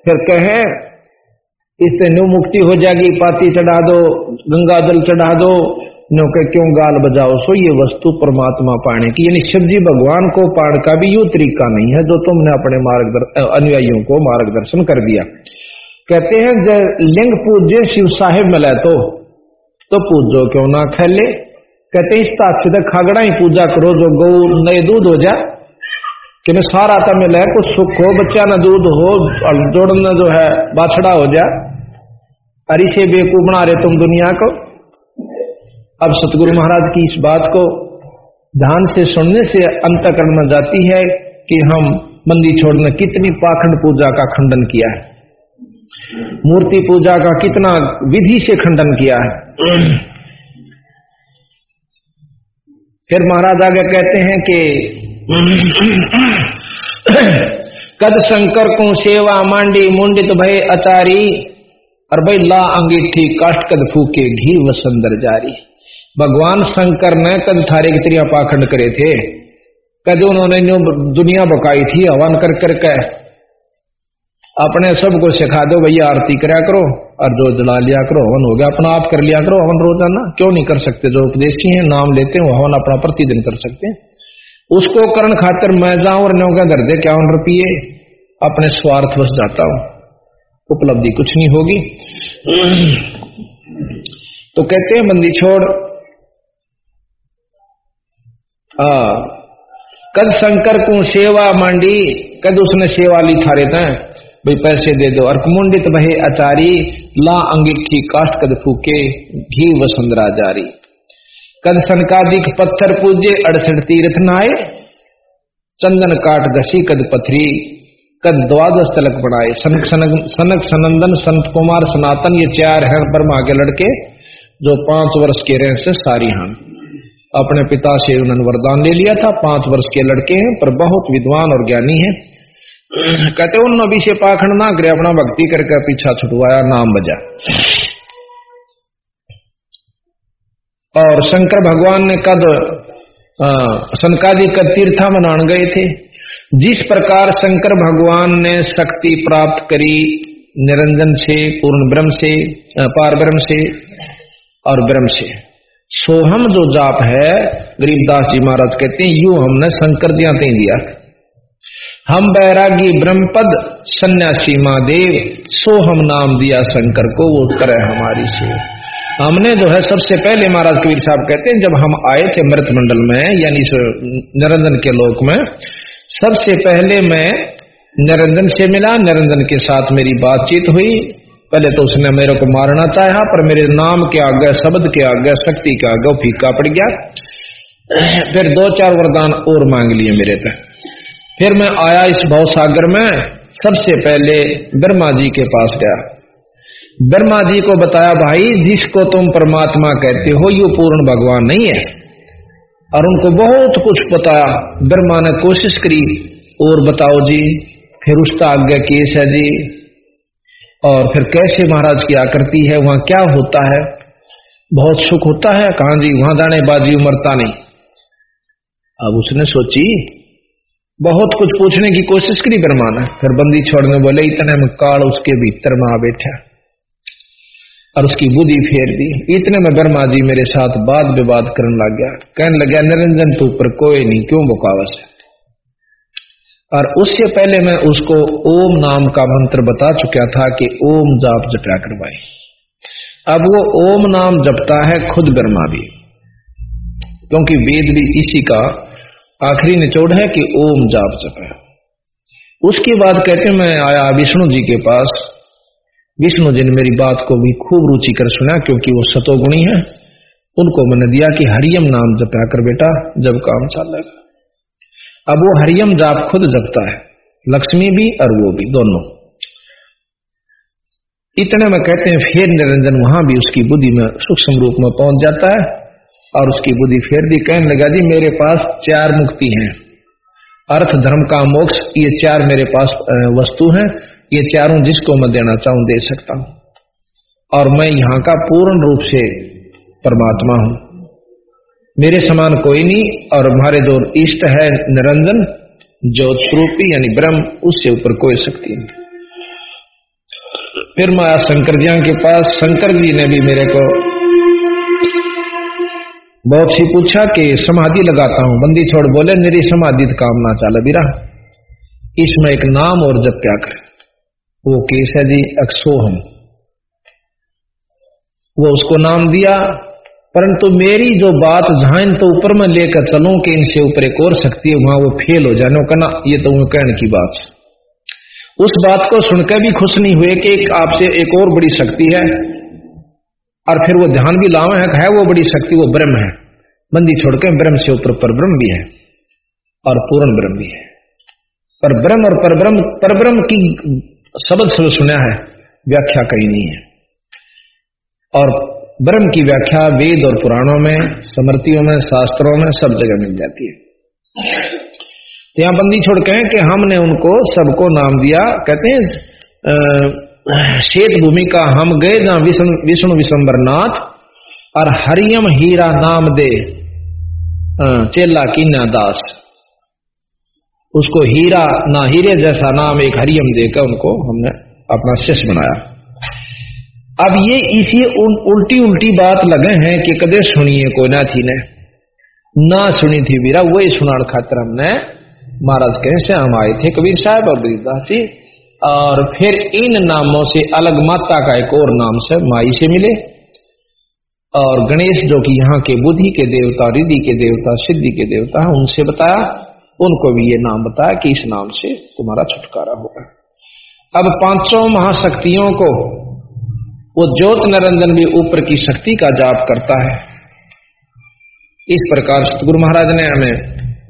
फिर कहे, इससे न्यू मुक्ति हो जाएगी, पाती चढ़ा दो, गंगा जल चढ़ा दो नो के क्यों गाल बजाओ? सो ये वस्तु परमात्मा पाने की। यानी शिव जी भगवान को पाण का भी यू तरीका नहीं है, जो तुमने अपने मार्ग अनुयायियों को मार्गदर्शन कर दिया। कहते हैं जब लिंग पूज्य शिव साहेब मिले तो। तो पूजो क्यों ना खेले? कहते इस ताक्षित खागड़ा ही पूजा करो, जो गौ नए दूध हो जाए कि सारा था मिला कुछ सुख हो, बच्चा न दूध हो जोड़ना जो है, बाछड़ा हो जा। अरे से बेकू बना रहे तुम दुनिया को। अब सतगुरु महाराज की इस बात को ध्यान से सुनने से अंतकरण में जाती है कि हम मंदी छोड़ने कितनी पाखंड पूजा का खंडन किया है। मूर्ति पूजा का कितना विधि से खंडन किया है। फिर महाराज आगे कहते हैं कि कद शंकर को सेवा मांडी मुंडित भय अचारी और भाई ला अंगीठी काष्ट कद फूके घी वसंदर जारी। भगवान शंकर ने कद थारे की त्रिया पाखंड करे थे। कद उन्होंने जो दुनिया बकाई थी, हवन कर कर के अपने सबको सिखा दो भैया आरती करा करो, और जो जला लिया करो, हवन हो गया, अपना आप कर लिया करो, हवन रोज़ाना। क्यों नहीं कर सकते? जो उपदेशी हैं, नाम लेते हैं हवन अपना प्रतिदिन कर सकते हैं। उसको करण खातर मैं जाऊँ और न्यो क्या कर दे क्या रुपये? अपने स्वार्थ बस जाता हूँ। उपलब्धि कुछ नहीं होगी। तो कहते हैं, बंदी छोड़ आ, कद शंकर को सेवा मांडी कद उसने सेवा ली थारे भाई पैसे दे दो। और कुमुंडित अचारी ला अंगिठी काष्ट कद फूके घी वसुंधरा जारी। कद सनकादिक पत्थर पूजे अड़सठ तीर्थ नाए चंदन काट घसी कद पथरी कद द्वादश तलक बनाए सनक सनक सनक सनंदन संत कुमार सनातन ये चार हैं ब्रह्मा के लड़के जो पाँच वर्ष के रहे से सारी हम अपने पिता से उन्होंने वरदान ले लिया था। पाँच वर्ष के लड़के हैं, पर बहुत विद्वान और ज्ञानी हैं। कहते, उन नबी से पाखंड ना करे, अपना भक्ति करके पीछा छुटवाया, नाम बजा। और शंकर भगवान ने कद सनकादि कद तीर्था मनान गए थे। जिस प्रकार शंकर भगवान ने शक्ति प्राप्त करी, निरंजन से, पूर्ण ब्रह्म से पार ब्रह्म से और ब्रह्म से। सोहम जो जाप है गरीबदास जी महाराज कहते हैं, यू हमने शंकर जी आते दिया। हम बैरागी ब्रह्मपद, सन्यासी महादेव, सोहम नाम दिया शंकर को, वो करे हमारी से। हमने जो है, सबसे पहले महाराज कबीर साहब कहते हैं, जब हम आए थे मृत मंडल में, यानी निरंजन के लोक में, सबसे पहले मैं निरंजन से मिला निरंजन के साथ मेरी बातचीत हुई। पहले तो उसने मेरे को मारना चाहा, पर मेरे नाम के आगे, शब्द के आगे, शक्ति के आगे फीका पड़ गया। फिर दो चार वरदान और मांग लिए मेरे पे। फिर मैं आया इस भाव सागर में, सबसे पहले ब्रह्मा जी के पास गया। ब्रह्मा जी को बताया, भाई, जिसको तुम परमात्मा कहते हो, ये पूर्ण भगवान नहीं है। और उनको बहुत कुछ बताया। ब्रह्मा ने कोशिश करी, और बताओ जी, फिर उसका आज्ञा केस है जी। और फिर कैसे महाराज की आकृति है, वहाँ क्या होता है? बहुत सुख होता है? कहा जी? वहाँ जाने बाजी उमरता नहीं। अब उसने सोची, बहुत कुछ पूछने की कोशिश करी ब्रह्मा ने फिर बंदी छोड़ने बोले, इतने में काल उसके भीतर में आ बैठा और उसकी बुद्धि फेर दी। इतने में ब्रह्मा जी मेरे साथ बात विवाद करने लग गया। कहने लग गया, निरंजन, तू पर कोई नहीं, क्यों बुकावस है? और उससे पहले मैं उसको ओम नाम का मंत्र बता चुका था कि ओम जाप जपया करवाए। अब वो ओम नाम जपता है खुद ब्रह्मा भी। क्योंकि वेद भी इसी का आखिरी निचोड़ है कि ओम जाप जप है उसके बाद कहते मैं आया विष्णु जी के पास। विष्णु जी ने मेरी बात को भी खूब रुचि कर सुना, क्योंकि वो सतोगुणी है। उनको मैंने दिया कि हरियम नाम जपया कर बेटा, जब काम चलेगा अब वो हरियम जाप खुद जपता है। लक्ष्मी भी और वो भी, दोनों। इतने में कहते हैं फिर निरंजन, वहाँ भी उसकी बुद्धि में सूक्ष्म रूप में पहुँच जाता है और उसकी बुद्धि फिर भी कहने लगा, जी, मेरे पास चार मुक्ति हैं। अर्थ, धर्म का मोक्ष, ये चार मेरे पास वस्तु हैं। ये चारों जिसको मैं देना चाहूँ, दे सकता हूँ। और मैं यहाँ का पूर्ण रूप से परमात्मा हूँ। मेरे समान कोई नहीं, और हमारे जो इष्ट है निरंजन, जो स्वरूपी यानी ब्रह्म उससे ऊपर कोई शक्ति नहीं। फिर मैं शंकर जी के पास, शंकर जी ने भी मेरे को बहुत सी पूछा कि समाधि लगाता हूँ। बंदी छोड़ बोले, मेरी समाधि काम ना चाले बीरा इसमें एक नाम और जब क्या करे। वो केस है जी अक्सोहम वो उसको नाम दिया परंतु मेरी जो बात जहाँ तो ऊपर में लेकर चलूँ कि इनसे ऊपर एक और शक्ति है, वहाँ वो फेल हो जाने कहना ये तो कहने की बात उस बात को सुनकर भी खुश नहीं हुए कि एक आपसे एक और बड़ी शक्ति है, और फिर वो ध्यान भी लावे है है वो बड़ी शक्ति, वो ब्रह्म है। बंदी छोड़ के ब्रह्म से ऊपर पर ब्रह्म भी है, और पूर्ण ब्रह्म भी है। पर ब्रह्म और पर ब्रह्म पर ब्रह्म की शब्द सुना है, व्याख्या कहीं नहीं है। और ब्रह्म की व्याख्या वेद और पुराणों में समृतियों में, शास्त्रों में सब जगह मिल जाती है। यहाँ बंदी छोड़ कहें कि हमने उनको सबको नाम दिया। कहते हैं श्वेत भूमि का हम गए जहाँ विष्णु विष्णु विश्वम्बरनाथ और हरियम हीरा नाम दे चेला कीना दास। उसको हीरा ना, हीरे जैसा नाम एक हरियम देकर उनको हमने अपना शिष्य बनाया। अब ये इसी उल्टी उल्टी बात लगे हैं कि कदे सुनिए कोई ना थी ने। ना सुनी थी वीरा, वही सुनाड़ खातर हमने महाराज कैसे हम आए थे कबीर साहब और गरीबदास जी और फिर इन नामों से अलग माता का एक और नाम से माई से मिले। और गणेश जो कि यहाँ के बुद्धि के देवता, रिद्धि के देवता, सिद्धि के देवता है, उनसे बताया। उनको भी ये नाम बताया कि इस नाम से तुम्हारा छुटकारा होगा। अब पाँचों महाशक्तियों को वो ज्योत निरंजन भी ऊपर की शक्ति का जाप करता है। इस प्रकार सतगुरु महाराज ने हमें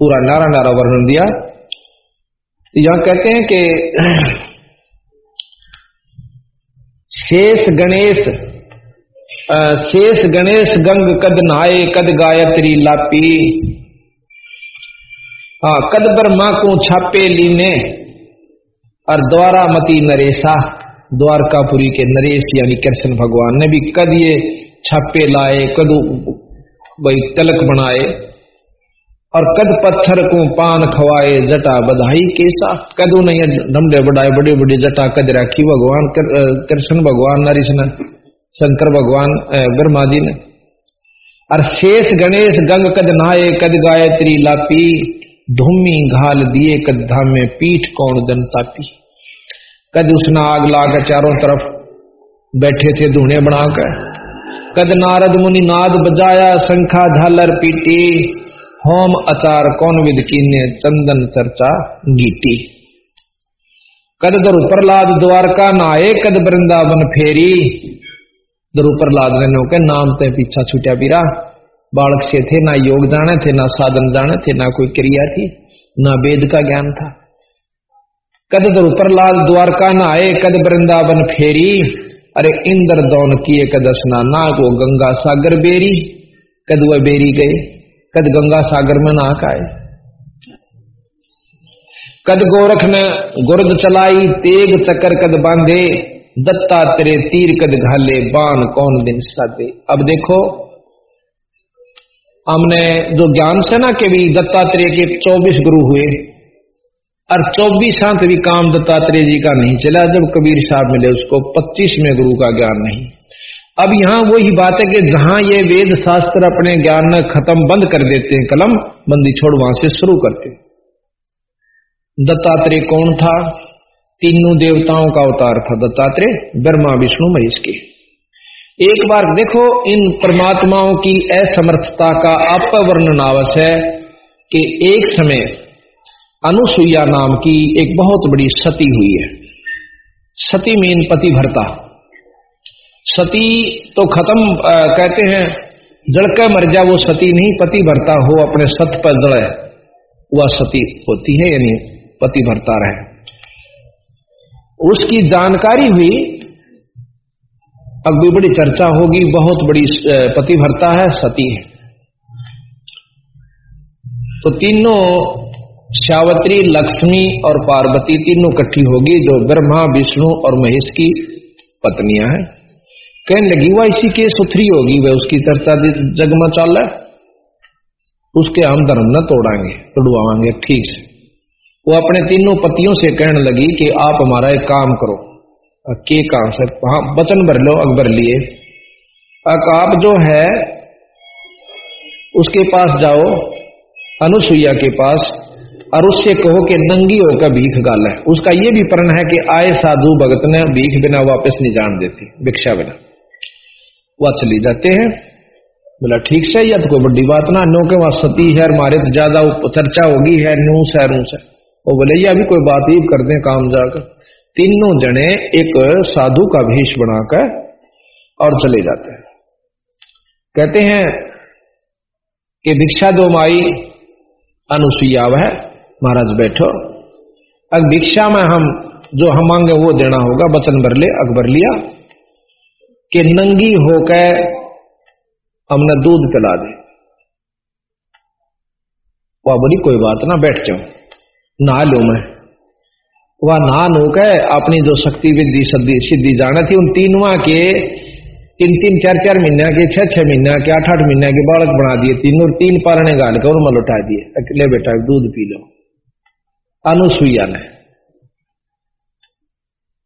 पूरा नारा नारा वर्णन दिया। यहाँ कहते हैं कि शेष गणेश शेष गणेश गंग कद नहाए कद गायत्री लापी। हाँ कद ब्रह्मा को छापे लीने, और द्वारा मती नरेशा। द्वारकापुरी के नरेश यानी कृष्ण भगवान ने भी कद ये छापे लाए, कद भाई तलक बनाए और कद पत्थर को पान खवाए, जटा बधाई कैसा कदू नहीं डमडे बढ़ाए बड़े बड़े जटा कद राखी। भगवान कृष्ण भगवान नरेश ने शंकर भगवान ब्रह्मा जी ने। और शेष गणेश गंग कद नहाए कद गायत्री लापी। धूमी घाल दिए कद धाम, पीठ कौन दन तापी कद उसने आग लाकर चारों तरफ़ बैठे थे धूने बनाकर कद नारद मुनि नाद बजाया, शंखा झालर पीटी। होम अचार कौन विद कीने, चंदन चर्चा गीटी। कद दरु प्रहलाद द्वारका नाये, कद वृंदावन फेरी। दरु प्रहलाद ने के नाम ते पीछा छूटा बीरा बालक से थे, ना योग जाने थे, ना साधन जाने थे, ना कोई क्रिया थी, ना वेद का ज्ञान था। कद दरु प्रहलाद द्वारका ना आए, कद वृंदावन फेरी। अरे इंद्र दौन किए कदसना ना को गंगा सागर बेरी। कद वह बेरी गए, कद गंगा सागर में नाक आए। कद गोरख ने गुर्द चलाई, तेग चकर कद बांधे। दत्ता तेरे तीर कद घाले बान कौन दिन साधे। अब देखो, हमने जो ज्ञान से ना के भी दत्तात्रेय के चौबीस गुरु हुए। और चौबीसांत भी काम दत्तात्रेय जी का नहीं चला, जब कबीर साहब मिले उसको पच्चीसवें गुरु का ज्ञान नहीं। अब यहाँ वही बात है कि जहाँ ये वेद शास्त्र अपने ज्ञान खत्म बंद कर देते हैं कलम बंदी छोड़ वहाँ से शुरू करते दत्तात्रेय कौन था? तीनों देवताओं का अवतार था दत्तात्रेय, ब्रह्मा, विष्णु, महेश के। एक बार देखो, इन परमात्माओं की असमर्थता का अपवर्णन आवश्य है कि एक समय अनुसुईया नाम की एक बहुत बड़ी सती हुई है। सती मीन पति भरता सती तो खत्म कहते हैं जड़कर मर जा वो सती नहीं पति भरता हो, अपने सत पर जड़े, वह सती होती है, यानी पति भरता रहे। उसकी जानकारी हुई, अब भी बड़ी चर्चा होगी, बहुत बड़ी पति भरता है, सती है। तो तीनों श्यावत्री लक्ष्मी और पार्वती तीनों इकट्ठी होगी, जो ब्रह्मा, विष्णु और महेश की पत्नियाँ हैं। कहने लगी वह इसी के सुथरी होगी वह उसकी चर्चा जग में चल है। उसके हम धर्म न तोड़ाएँगे, तोड़वाएँगे, ठीक से। वो अपने तीनों पतियों से कहने लगी कि, आप हमारा एक काम करो। के काम से हाँ वचन भर लो, अकबर लिए। आप जो है, उसके पास जाओ, अनुसुईया के पास और उससे कहो कि नंगी होकर भीख गाल है उसका ये भी प्रण है कि आए साधु भगत ने भीख बिना वापस नहीं जान देती। भिक्षा बिना। वह चली जाते हैं। बोला, ठीक से या तो कोई बड़ी बात ना, नो के वहाँ सती है मारे तो ज़्यादा चर्चा होगी है नूस है रूस है वो बोले, ये अभी कोई बात ही कर दे काम जाकर। तीनों जने एक साधु का भेष बनाकर और चले जाते हैं। कहते हैं कि भिक्षा दो माई अनुसुईया वह महाराज बैठो। अब भिक्षा में हम जो हम मांगे वो देना होगा बचन भर ले अकबर लिया। कि नंगी होकर हमने दूध पिला दे। वह बोली कोई बात ना, बैठ जाओ। नहा लो मैं। वह नहा होकर अपनी जो शक्ति विद्धि सिद्धि जाना थी, उन तीनवा के तीन तीन, चार चार महीने के, छह छह महीने के, आठ आठ महीने के बालक बना दिए। तीन तीन पारने गाल कर मल उठा दिए। अकेले बेटा, दूध पी लो। अनुसुईया ने।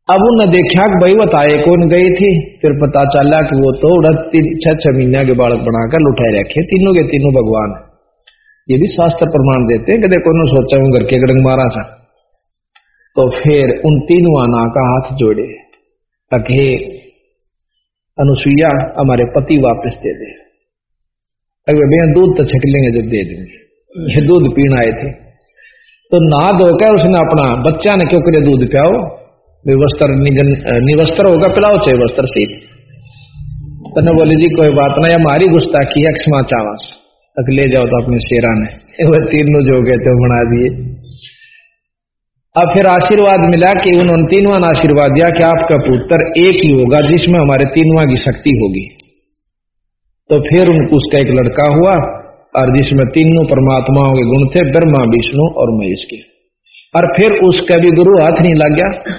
अब उन्हें देखा कि भाई बताए कौन गई थी। फिर पता चला कि वो तो छह छह महीने के बालक बनाकर लुटाए रखे। तीनों के तीनों भगवान। ये भी शास्त्र प्रमाण देते हैं कि सोचा हूँ घर के गड़ंग मारा था। तो फिर उन तीनों आना का हाथ जोड़े अघे अनुसुईया हमारे पति वापस दे दे। अगर भैया दूध तो छक लेंगे जब दे देंगे। ये दूध पीना आए थे। तो ना धोकर उसने अपना बच्चा ने क्यों करे दूध पियाओ? वस्त्र निवस्त्र होगा, पिलाओ चाहे वस्त्र से। तने बोले, जी, कोई बात ना हमारी गुस्ताखी है क्षमा चावास। तक ले जाओ तो अपने शेरा ने। वह तीनों जो गए थे बना दिए। अब फिर आशीर्वाद मिला कि उन्होंने तीनवा ने आशीर्वाद दिया कि आपका पुत्र एक ही होगा, जिसमें हमारे तीनवा की शक्ति होगी। तो फिर उनको उसका एक लड़का हुआ और जिसमें तीनों परमात्माओं के गुण थे, ब्रह्मा, विष्णु और महेश के। और फिर उसका भी गुरु हाथ नहीं लग गया।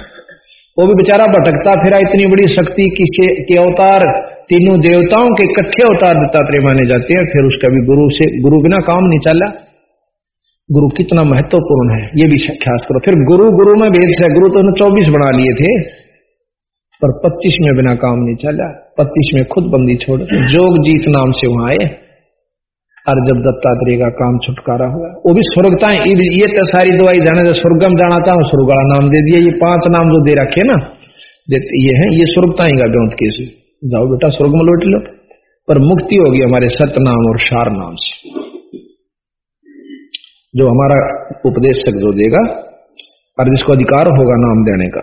वो भी बेचारा भटकता, फिरा इतनी बड़ी शक्ति की के के अवतार, तीनों देवताओं के इकट्ठे अवतार दत्तात्रेय माने जाते हैं, फिर उसका भी गुरु से, गुरु बिना काम नहीं चला। गुरु कितना महत्वपूर्ण है, ये भी ख्यास करो। फिर गुरु गुरु में भेद से, गुरु तो चौबीस बना लिए थे, पर पच्चीस में बिना काम नहीं चला, पच्चीस में खुद बंदी छोड़ जोग जीत नाम से वहाँ आए। और जब दत्तात्रेय का काम छुटकारा हुआ, वो भी स्वर्गता ये तो सारी दवाई जाने जो स्वर्गम जाना था स्वर्ग वाला नाम दे दिया। ये पाँच नाम जो दे रखे ना ये है, ये स्वर्गता ही का ग्रंथ कैसे जाओ बेटा, स्वर्ग में लौट लो। पर मुक्ति होगी हमारे सत्य नाम और शार नाम से। जो हमारा उपदेशक जो देगा, और जिसको अधिकार होगा नाम देने का।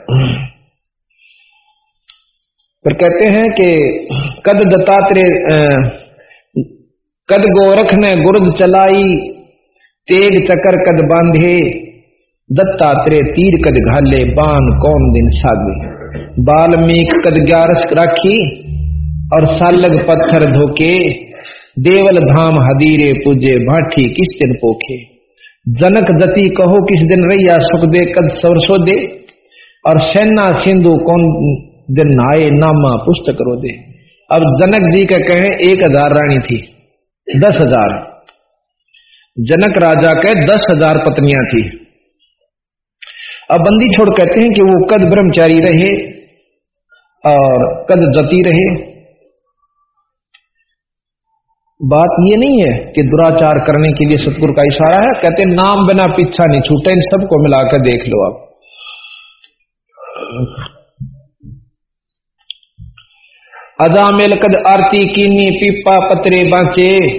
पर कहते हैं कि कद दत्तात्रेय कद गोरख ने गुर्द चलाई, तेग चकर कद बांधे, दत्तात्रेय तीर कद घाले, बान कौन दिन सागे बाल्मीक कद ग्यारस राखी, और सालग पत्थर धोके, देवल धाम हदीरे पूजे, भाठी किस दिन पोखे। जनक जति कहो किस दिन रैया, सुख दे कद सरसो दे और सेना सिंधु कौन दिन आए नामा पुस्तक रो दे अब जनक जी का कहे, एक हज़ार रानी थी। दस हज़ार। जनक राजा के दस हज़ार पत्नियाँ थी। अब बंदी छोड़ कहते हैं कि वो कद ब्रह्मचारी रहे और कद जती रहे। बात ये नहीं है कि दुराचार करने के लिए सतगुरु का इशारा है। कहते नाम बिना पीछा नहीं छूटे, इन सबको मिलाकर देख लो आप। अजामेल कद आरती कीनी, पीपा पतरे बांचे।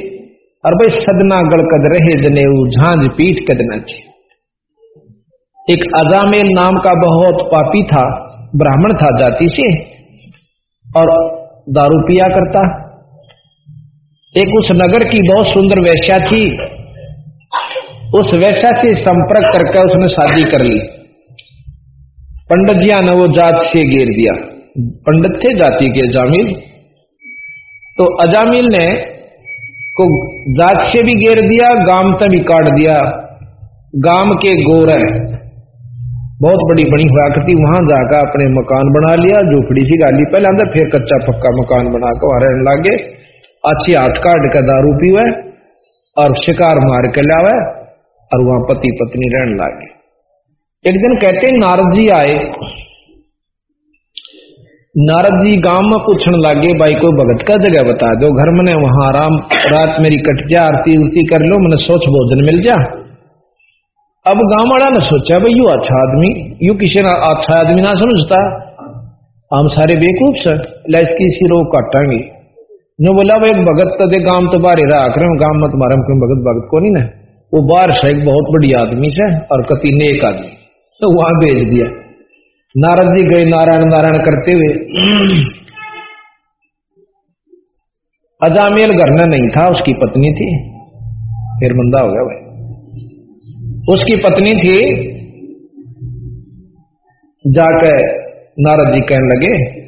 और भाई सदना गड़कद रहे जने झांझ पीठ कद नाचे एक अजामेल नाम का बहुत पापी था, ब्राह्मण था जाति से, और दारू पिया करता। एक उस नगर की बहुत सुंदर वैश्या थी। उस वैश्या से संपर्क करके उसने शादी कर ली। पंडित जी ने वो जात से घेर दिया। पंडित थे, जाति के अजामिल तो अजामिल ने को जात से भी घेर दिया गाँव तक भी काट दिया। गाँव के गोर है। बहुत बड़ी बड़ी हुआ करती वहाँ जाकर अपने मकान बना लिया, झोपड़ी सी गाली पहले अंदर फिर कच्चा पक्का मकान बनाकर वहाँ रहने लगे। अच्छी हाथ काट के दारू पीवे और शिकार मार के लावे और वहाँ पति पत्नी रहने लगे। एक दिन कहते नारद जी आए। नारद जी गाँव में पूछने लगे, भाई, कोई भगत का जगह बता दो। घर में वहाँ आराम, रात मेरी कट जा आरती उरती कर लो, मैंने सोच भोजन मिल जा। अब गाँव वाला ने सोचा, भाई, यू अच्छा आदमी, यू किसी ना अच्छा आदमी ना समझता। हम सारे बेकूफ सर इसकी इसी रोग काटांगे। जो बोला, भाई, एक भगत तो दे, गाँव तो बाहर रहा कर गाँव में तुम्हारा कोई भगत भगत को नहीं ना। वो बाहर से एक बहुत बड़ी आदमी से, और कति नेक आदमी। तो वहाँ भेज दिया। नारद जी गए नारायण नारायण करते हुए। अजामेल घर में नहीं था, उसकी पत्नी थी। फिर बंदा हो गया भाई। उसकी पत्नी थी। जाकर नारद जी कहने लगे,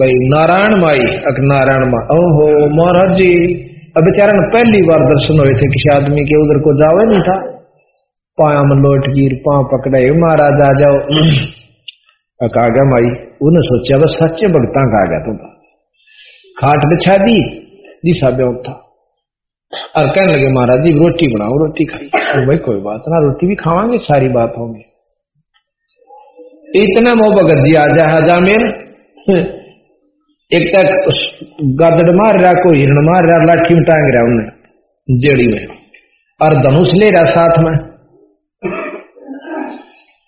भाई, नारायण माई, अक नारायण मा ओहो महाराज जी, अब बेचारा पहली बार दर्शन हुए थे, किसी आदमी के उधर को जावे नहीं था। पाया में लोट गिर पकड़े महाराज आ जाओ। गया माई उन्हें सोचा बस सच्चे भगता कहा गया तुम खाट बिछा दी दिशा ब्योग था और कहने लगे, महाराज जी, रोटी बनाओ, रोटी खाई तो भाई, कोई बात ना, रोटी भी खावांगे, सारी बात होंगी। इतना मोह भगत जी, आ जा जामेर एक तक गदड़ मार रहा, कोई हिरण मार रहा, लाठी में टांग रहा उन्हें, जेड़ी में। और धनुष ले रहा साथ में।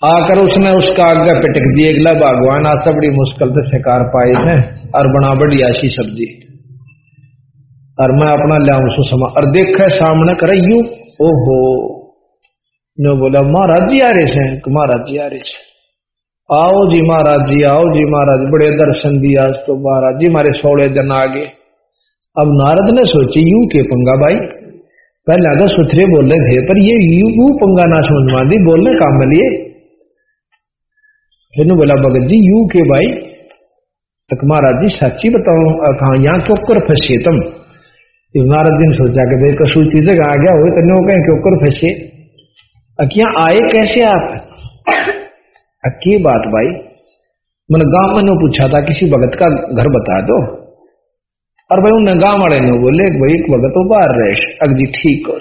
आकर उसने उसका आगे पिटक दिए अगला भगवान, आज तो बड़ी मुश्किल से शिकार पाए थे और बना बड़ी आशी सब्ज़ी। और मैं अपना लिया उसको समा और देखे सामने करे, यू, ओहो। ने बोला, महाराज जी आ रहे थे महाराज जी आ रहे थे आओ जी महाराज जी, आओ जी महाराज, बड़े दर्शन दिया आज तो महाराज जी, हमारे सोलह दिन गए। अब नारद ने सोची, यू के पंगा भाई? पहले तो सुथरे बोल रहे थे पर ये यू पंगा ना समझ मान दी बोलने काम लिए। फिर बोला, भगत जी, यू के भाई, तक महाराज जी, सच्ची बताओ कहा, यहाँ क्यों कर फंसे तुम? महाराज जी ने सोचा कि भाई, कसूर चीज़ें आ गया हो वो कहें, क्यों कर फंसे? अकिया आए, कैसे आप? की बात भाई, मैंने गाँव में पूछा था, किसी भगत का घर बता दो। और भाई उन्हें गाँव वाले ने बोले भाई, एक भगत वो बाहर रहे अगदी ठीक हो।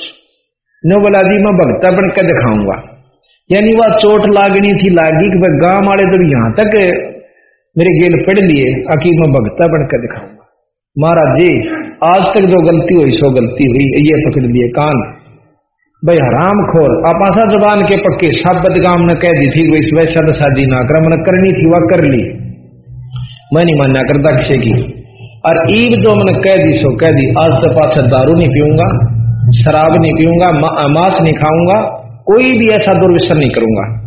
ने बोला, जी, मैं भगता बन के दिखाऊँगा। यानी वह चोट लागनी थी लागी कि भाई गाँव वाले जब यहाँ तक मेरे गेल पढ़ लिए अकी मैं भगता बन के दिखाऊँगा। महाराज जी, आज तक जो गलती हुई, सो गलती हुई, ये पकड़ लिए कान। भाई हराम खोर आशा जबान के पक्के शब्द गाम ने कह दी थी वैसे वैसा तो शादी ना कर मैंने करनी थी, वह कर ली। मैं नहीं मानना करता किसी की। और ईद जो मैंने कह दी, सो कह दी, आज तो पाछा दारू नहीं पीऊँगा, शराब नहीं पीऊँगा मांस नहीं खाऊँगा कोई भी ऐसा दुर्व्यसन नहीं करूँगा।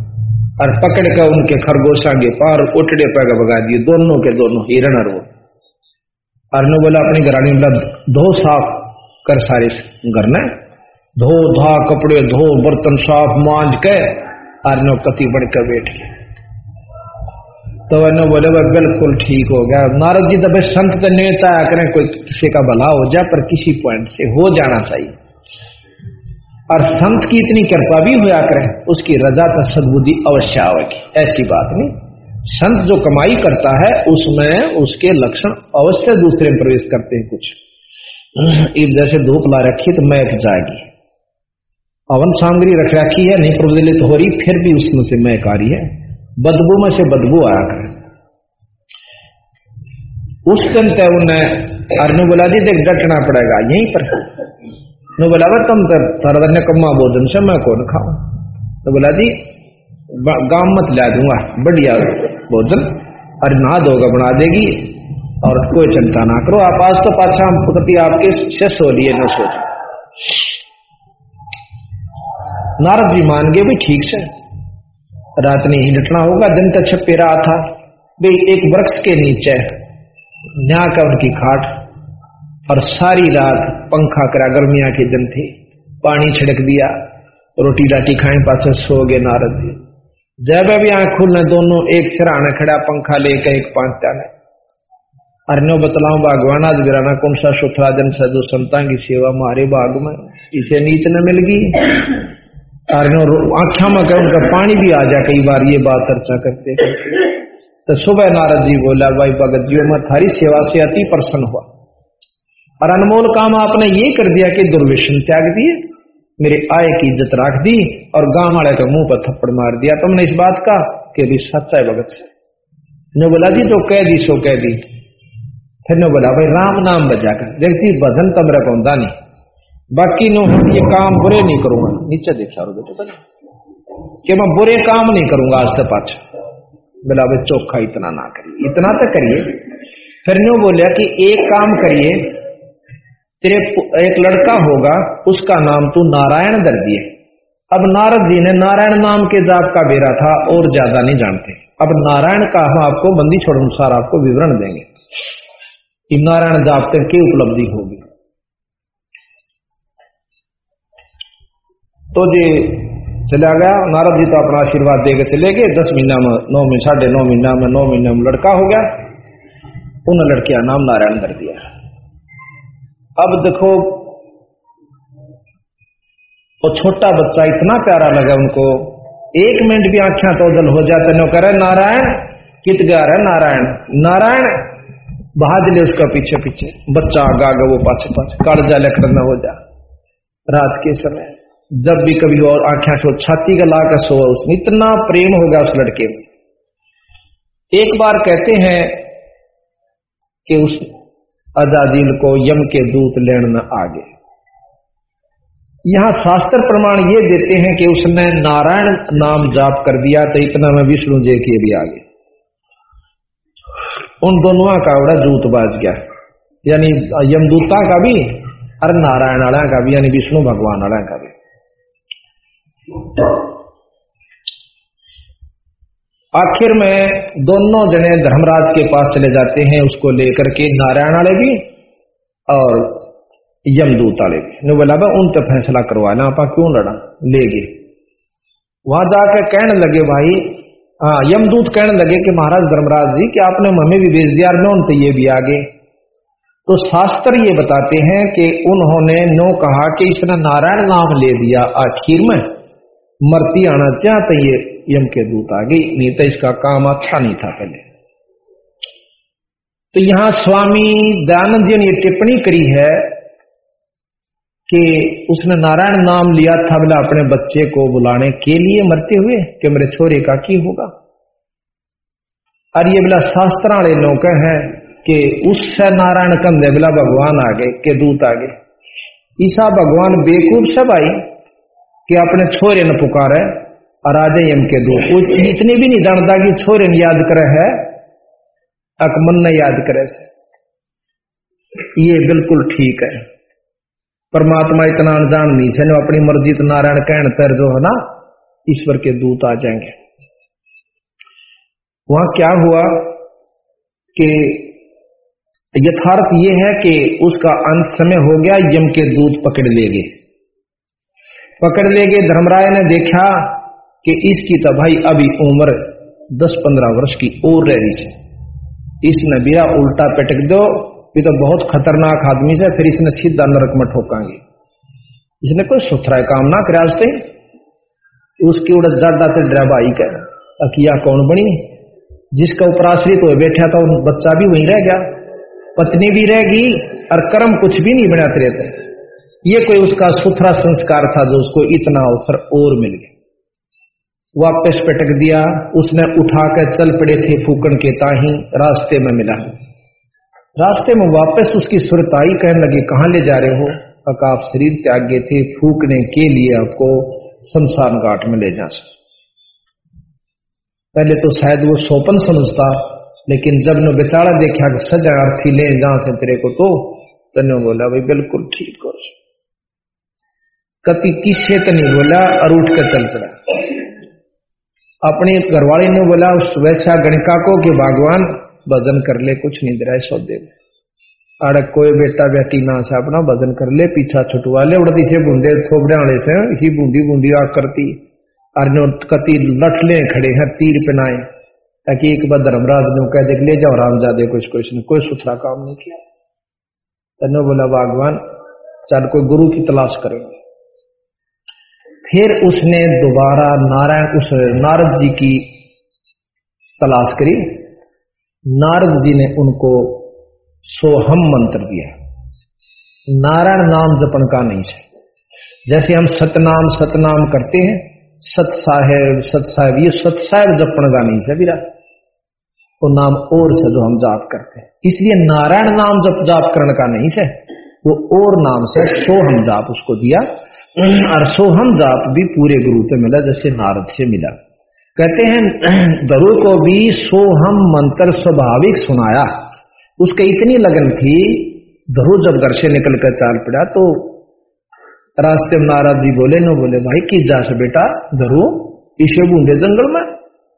और पकड़ कर उनके खरगोशा के पार, उठड़े पैगा भगा दिए, दोनों के दोनों हिरण और वो। और ने बोला, अपनी घरानी बोला, धो साफ़ कर सारे घर ने धो, धा कपड़े, धो बर्तन साफ़ मांझ के, और नो कति बढ़कर बैठ गया। तो वह बोले, वह बिल्कुल ठीक हो गया। नारद जी तो भाई संत तो नहीं करें, कोई किसी का भला हो जाए, पर किसी पॉइंट से हो जाना चाहिए। और संत की इतनी कृपा भी होया करे, उसकी रजा तो सदबुद्धि अवश्य आवेगी। ऐसी बात नहीं। संत जो कमाई करता है, उसमें उसके लक्षण अवश्य दूसरे में प्रवेश करते हैं कुछ। जैसे धूप ला रखी तो मैं जाएगी। हवन सामग्री रख रखी है, नहीं प्रज्वलित हो रही, फिर भी उसमें से मैक आ रही है। बदबू में से बदबू आया कर। उस दिन तय उन्हें अरे बोला, जी, देख, डटना पड़ेगा, यहीं पर नो बोला तुम तो सारा दिन कम्मा भोजन से मैं कौन खाऊं तो बोला जी गाँव मत ला दूँगा बढ़िया भोजन अरे नहा दोगा बना देगी और कोई चिंता ना करो आप आज तो पाछा प्रति आपके शेष हो लिए न सोच नारद जी मान गए भी ठीक से रात ने ही डटना होगा दिन का छप्पे रहा था वे एक वृक्ष के नीचे न्या का उनकी खाट और सारी रात पंखा करा गर्मिया के दिन थे। पानी छिड़क दिया, रोटी राटी खाए पास सो गए नारद जी। जब भी आँख खुलने, दोनों एक सिराने खड़ा, पंखा लेकर एक पाँच जाने अरण्यो बतलाऊ बागवान आज गिराना कौन सा सुथरा जन सदु संता की सेवा मारे बाग में? इसे नीत न मिल गई आख्या में कह उनका पानी भी आ जा, कई बार ये बात चर्चा करते तो सुबह नारद जी बोला, भाई भगत जी मैं थारी सेवा से अति प्रसन्न हुआ। और अनमोल काम आपने ये कर दिया कि दुर्वेशन त्याग दिए, मेरे आय की इज़्ज़त रख दी और गाँव वाले के मुँह पर थप्पड़ मार दिया। तुमने इस बात का कि भी सच्चा है भगत से। ने बोला जी जो कह दी, सो कह दी। फिर ने बोला भाई राम नाम बजा कर, देखती भजन तमरा कौंदा नहीं। बाकी नो, ये काम बुरे नहीं करूँगा। नीचे देख सारो बेटे कि मैं बुरे काम नहीं करूँगा आज तक पाछा। बोला भाई चोखा इतना ना करिए, इतना तो करिए। फिर नो बोलिया कि, एक काम करिए तेरे एक लड़का होगा, उसका नाम तू नारायण दर दिए अब नारद जी ने नारायण नाम के जाप का बेरा था, और ज़्यादा नहीं जानते। अब नारायण का हम आपको बंदी छोड़ अनुसार आपको विवरण देंगे। कि नारायण जाप तक की उपलब्धि होगी। तो जी, चला गया। नारद जी तो अपना आशीर्वाद देकर चले गए। दस महीना में, नौ महीने साढ़े नौ महीना में, नौ महीने में लड़का हो गया। उन लड़के का नाम नारायण कर दिया अब देखो, वो छोटा बच्चा इतना प्यारा लगा उनको। एक मिनट भी आख्या तो जल हो जाते न करे नारायण, कित गा रहे नारायण नारायण। बहाद ले उसका पीछे पीछे। बच्चा आगा वो पाछे पाछे। कालजा लकड़ न हो जा। रात के समय, जब भी कभी और आख्या सो छाती का ला कर सोआ उसमें। इतना प्रेम हो गया उस लड़के में। एक बार कहते हैं कि उस अजादिल को यम के दूत लेन न आगे। यहाँ शास्त्र प्रमाण ये देते हैं कि उसने नारायण नाम जाप कर दिया तो इतना में विष्णु जय के भी आगे। उन दोनों का बड़ा दूत बाज गया। यानी यमदूता का भी और नारायण वाला का भी, यानी विष्णु भगवान वाला का भी। आखिर में दोनों जने धर्मराज के पास चले जाते हैं, उसको लेकर के नारायण भी और यमदूत भी ने बोला उन तो फैसला करवाना, आप क्यों लड़ा? ले गए वहाँ जाकर कहने लगे, भाई हाँ यमदूत कहने लगे कि महाराज धर्मराज जी, कि आपने हमें भी भेज दिया उनसे ये भी आगे। तो शास्त्र ये बताते हैं कि उन्होंने नो कहा कि इसने नारायण नाम ले दिया आखिर में। मरती आना चाहते ये, यम के दूत आ गई। नहीं तो इसका काम अच्छा नहीं था पहले। तो यहाँ स्वामी दयानंद जी ने यह टिप्पणी करी है कि उसने नारायण नाम लिया था बोला, अपने बच्चे को बुलाने के लिए मरते हुए कि मेरे छोरे का की होगा। और ये बोला शास्त्र वाले लोग हैं कि उससे नारायण कंधे बोला, भगवान आ गए, के दूत आ गए। ईसा भगवान बेकूफ सब आई। कि अपने छोरे न पुकारे राजे यम के दूत इतनी भी नहीं जानता कि छोरे ने याद करे है अकमन ने याद करे से। ये बिल्कुल ठीक है। परमात्मा इतना अनजान नहीं से अपनी मर्ज़ी तो नारायण कहन तर जो है ना, ईश्वर के दूत आ जाएँगे। वहाँ क्या हुआ कि यथार्थ ये है कि उसका अंत समय हो गया, यम के दूत पकड़ ले गए। पकड़ ले गए। धर्मराय ने देखा कि इसकी तो भाई अभी उम्र दस पंद्रह वर्ष की और रह रही है इसने बिया उल्टा पटक दो, ये तो बहुत खतरनाक आदमी से फिर इसने सीधा नरक में ठोकांगे। इसने कोई सुथरा काम ना करे उसकी उड़ ज़्यादा से ड्राइवाई कर, अकिया कौन बनी? जिसका उपराश्रित हो बैठा था बच्चा भी वहीं रह गया। पत्नी भी रहेगी और कर्म कुछ भी नहीं बनाते रहते। ये कोई उसका सुथरा संस्कार था जो उसको इतना अवसर और मिल गया। वापस पटक दिया, उसने उठाकर चल पड़े थे फूकन के ताही, रास्ते में मिला। रास्ते में वापस उसकी सुरत आई, कहने लगी, कहाँ ले जा रहे हो? अका आप शरीर त्यागे थे फूकने के लिए आपको शमशान घाट में ले जा सकते पहले तो शायद वो सोपन समझता, लेकिन जब ने बेचारा देखा कि सजा अर्थी ले जहाँ से तेरे को तो तने बोला, भाई बिल्कुल ठीक करो कति किसे तो नहीं बोला और उठ कर चल पड़ा। अपनी घरवाली ने बोला, उस वैसा गणिका को कि भगवान, भजन कर ले, कुछ नहीं दे सौदे में अड़क कोई बेटा बेटी ना से अपना, भजन कर ले, पीछा छुटवा ले उड़ती से बूंदे थोपड़े वाले से, इसी बूंदी बूंदी आग करती। जो कति लठले खड़े हैं, तीर पिनाए। ताकि एक बार धर्मराज ने कह, देख ले, जाओ, राम रामजादे कुछ कुछ ने कोई सुथरा काम नहीं किया। तने बोला, भगवान, चल, कोई गुरु की तलाश करेंगे। फिर उसने दोबारा नारायण, उस नारद जी की तलाश करी। नारद जी ने उनको सोहम मंत्र दिया। नारायण नाम जपन का नहीं है। जैसे हम सतनाम सतनाम करते हैं सत साहेब सत साहेब ये सत साहेब जपन का नहीं है विरा वो नाम और से जो हम जाप करते हैं। इसलिए नारायण नाम जप जाप करने का नहीं है। वो और नाम से सोहम जाप उसको दिया। और सोहम जाप भी पूरे गुरु से मिला, जैसे नारद से मिला। कहते हैं दरु को भी सोहम मंत्र स्वाभाविक सुनाया। उसके इतनी लगन थी धरु जब घर से निकल कर चाल पड़ा तो रास्ते में नारद जी बोले, न बोले भाई, किस जा से बेटा? धरु ईशे बूंदे जंगल में?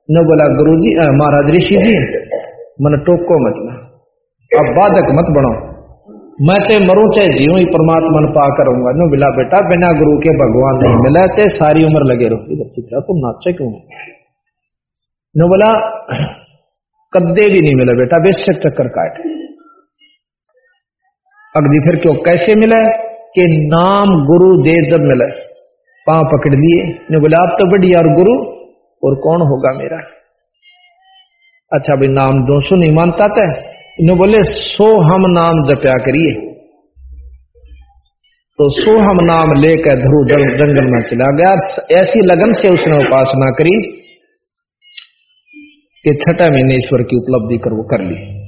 न बोला गुरु जी महाराज ऋषि जी, मन टोको मत अब बाधक मत बनाओ मैं चाहे मरू चाहे जीव ही परमात्मा पा करूँगा। नो मिला बेटा, बिना गुरु के भगवान नहीं मिला चाहे सारी उम्र लगे रहो। इधर तुम नाचे क्यों नो बोला, कद्दे भी नहीं मिला बेटा, बेशक चक्कर काट। अगली फिर क्यों, कैसे मिला? कि नाम गुरु दे जब मिला, पाँव पकड़ लिए। ने बोला, आप तो बढ़िया यार गुरु, और कौन होगा मेरा? अच्छा भाई, नाम दो सौ नहीं मानता था बोले, सो हम नाम जप्या करिए। तो सो हम नाम लेकर ध्रुव जंगल में चला गया। ऐसी लगन से उसने उपासना करी कि छठा महीने ईश्वर की उपलब्धि कर वो कर ली।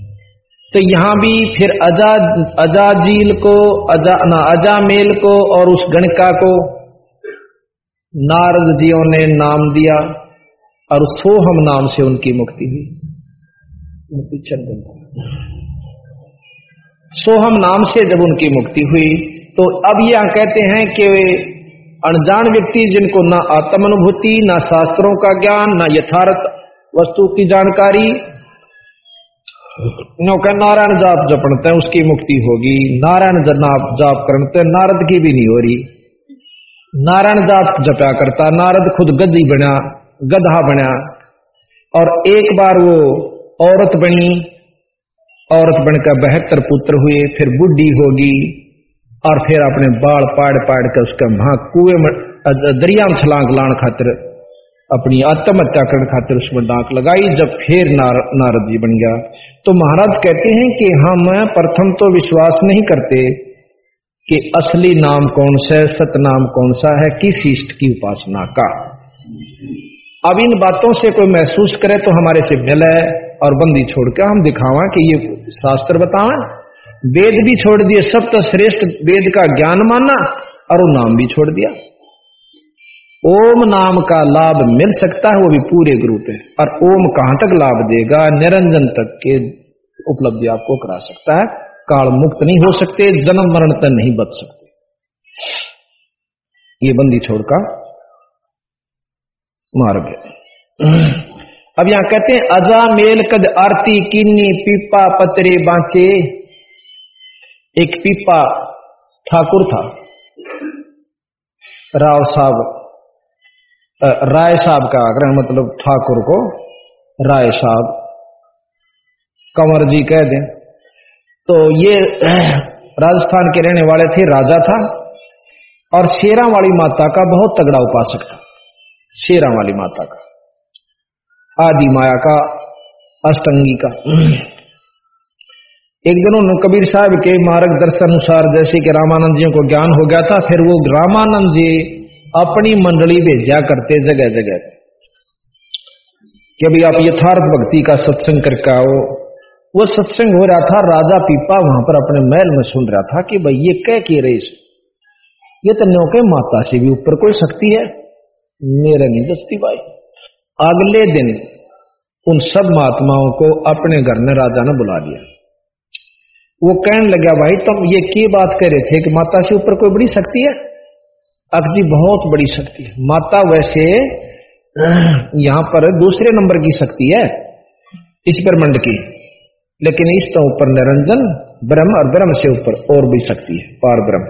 तो यहाँ भी फिर अजा अजाजील को, अजा, ना अजामेल को और उस गणिका को नारद जियों ने नाम दिया और सोहम नाम से उनकी मुक्ति हुई। सोहम नाम से जब उनकी मुक्ति हुई तो अब यह कहते हैं कि वे अनजान व्यक्ति जिनको ना आत्म अनुभूति ना शास्त्रों का ज्ञान, ना यथार्थ वस्तु की जानकारी नारायण जाप जपणते हैं, उसकी मुक्ति होगी। नारायण जनाप जाप करते नारद की भी नहीं हो रही। नारायण जाप जपया करता, नारद खुद गद्दी बना, गधा बना, और एक बार वो औरत बनी औरत बनकर बहत्तर पुत्र हुए फिर बुढ़ी होगी और फिर अपने बाल पाड़ पाड़ कर उसका वहाँ कुएँ में दरिया में छलांग लाने खातिर अपनी आत्महत्या करने खातिर उसमें डाक लगाई जब फिर नार, नारद जी बन गया। तो महाराज कहते हैं कि हम प्रथम तो विश्वास नहीं करते कि असली नाम कौन सा है सतनाम कौन सा है किस इष्ट की उपासना का। अब इन बातों से कोई महसूस करे तो हमारे से मिले और बंदी छोड़ के हम दिखावा कि ये शास्त्र बतावा। वेद भी छोड़ दिए सब तो श्रेष्ठ वेद का ज्ञान माना और वो नाम भी छोड़ दिया। ओम नाम का लाभ मिल सकता है, वो भी पूरे गुरु पे। और ओम कहाँ तक लाभ देगा? निरंजन तक के उपलब्धि आपको करा सकता है। काल मुक्त नहीं हो सकते, जन्म मरण तक नहीं बच सकते। ये बंदी छोड़कर मार्ग अब यहाँ कहते हैं, अजा मेल कद आरती किन्नी पीपा पतरे बांचे। एक पीपा ठाकुर था, राव साहब राय साहब का आग्रह मतलब ठाकुर को, राय साहब, कंवर जी कह दें। तो ये [clears throat] राजस्थान के रहने वाले थे, राजा था, और शेरा वाली माता का बहुत तगड़ा उपासक था शेरा वाली माता का। आदि माया का, अष्टंगी का। एक दिन उन्होंने कबीर साहब के मार्गदर्शन अनुसार जैसे कि रामानंद जी को ज्ञान हो गया था, फिर वो रामानंद जी अपनी मंडली भेजा करते जगह जगह कि अभी आप यथार्थ भक्ति का सत्संग करके आओ। वो सत्संग हो रहा था, राजा पीपा वहाँ पर अपने महल में सुन रहा था कि भाई ये कह के रही ये तो न्यो के माता से भी ऊपर कोई शक्ति है? मेरे नहीं, दस्ती भाई। अगले दिन उन सब महात्माओं को अपने घर में राजा ने बुला लिया। वो कहने लगा, भाई, तुम ये की बात कह रहे थे कि माता से ऊपर कोई बड़ी शक्ति है? अगली बहुत बड़ी शक्ति है। माता वैसे [clears throat] यहाँ पर दूसरे नंबर की शक्ति है, इस ब्रह्मंड की। लेकिन इस तो ऊपर निरंजन, ब्रह्म और ब्रह्म से ऊपर और भी शक्ति है, पार ब्रह्म।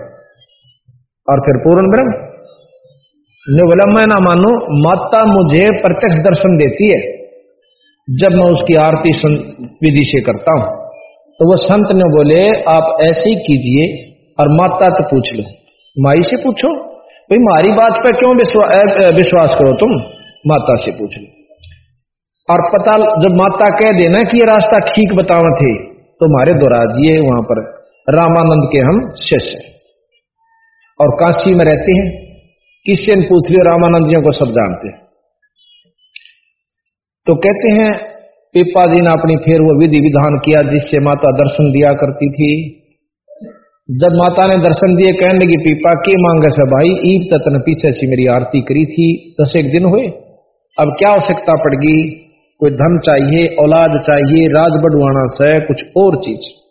और फिर पूर्ण ब्रह्म। ने बोला मैं ना मानो, माता मुझे प्रत्यक्ष दर्शन देती है। जब मैं उसकी आरती विधि से करता हूँ तो वह संत ने बोले, आप ऐसे ही कीजिए और माता तो पूछ लो। माई से पूछो? भाई, मारी बात पर क्यों विश्वास करो तुम? माता से पूछ लो। और पता, जब माता कह देना कि ये रास्ता ठीक बतावा थे तो हमारे दोराजिए वहाँ पर। रामानंद के हम शिष्य और काशी में रहते हैं। किससे पूछ रामानंद जी को सब जानते हैं। तो कहते हैं, पिपा जी ने अपनी फिर वो विधि विधान किया, जिससे माता दर्शन दिया करती थी। जब माता ने दर्शन दिए, कहने लगी, पीपा, के मांगे से भाई ईद तत्न पीछे से मेरी आरती करी थी, दस एक दिन हुए। अब क्या आवश्यकता पड़गी कोई धन चाहिए, औलाद चाहिए राज बढ़वाना से कुछ और चीज़।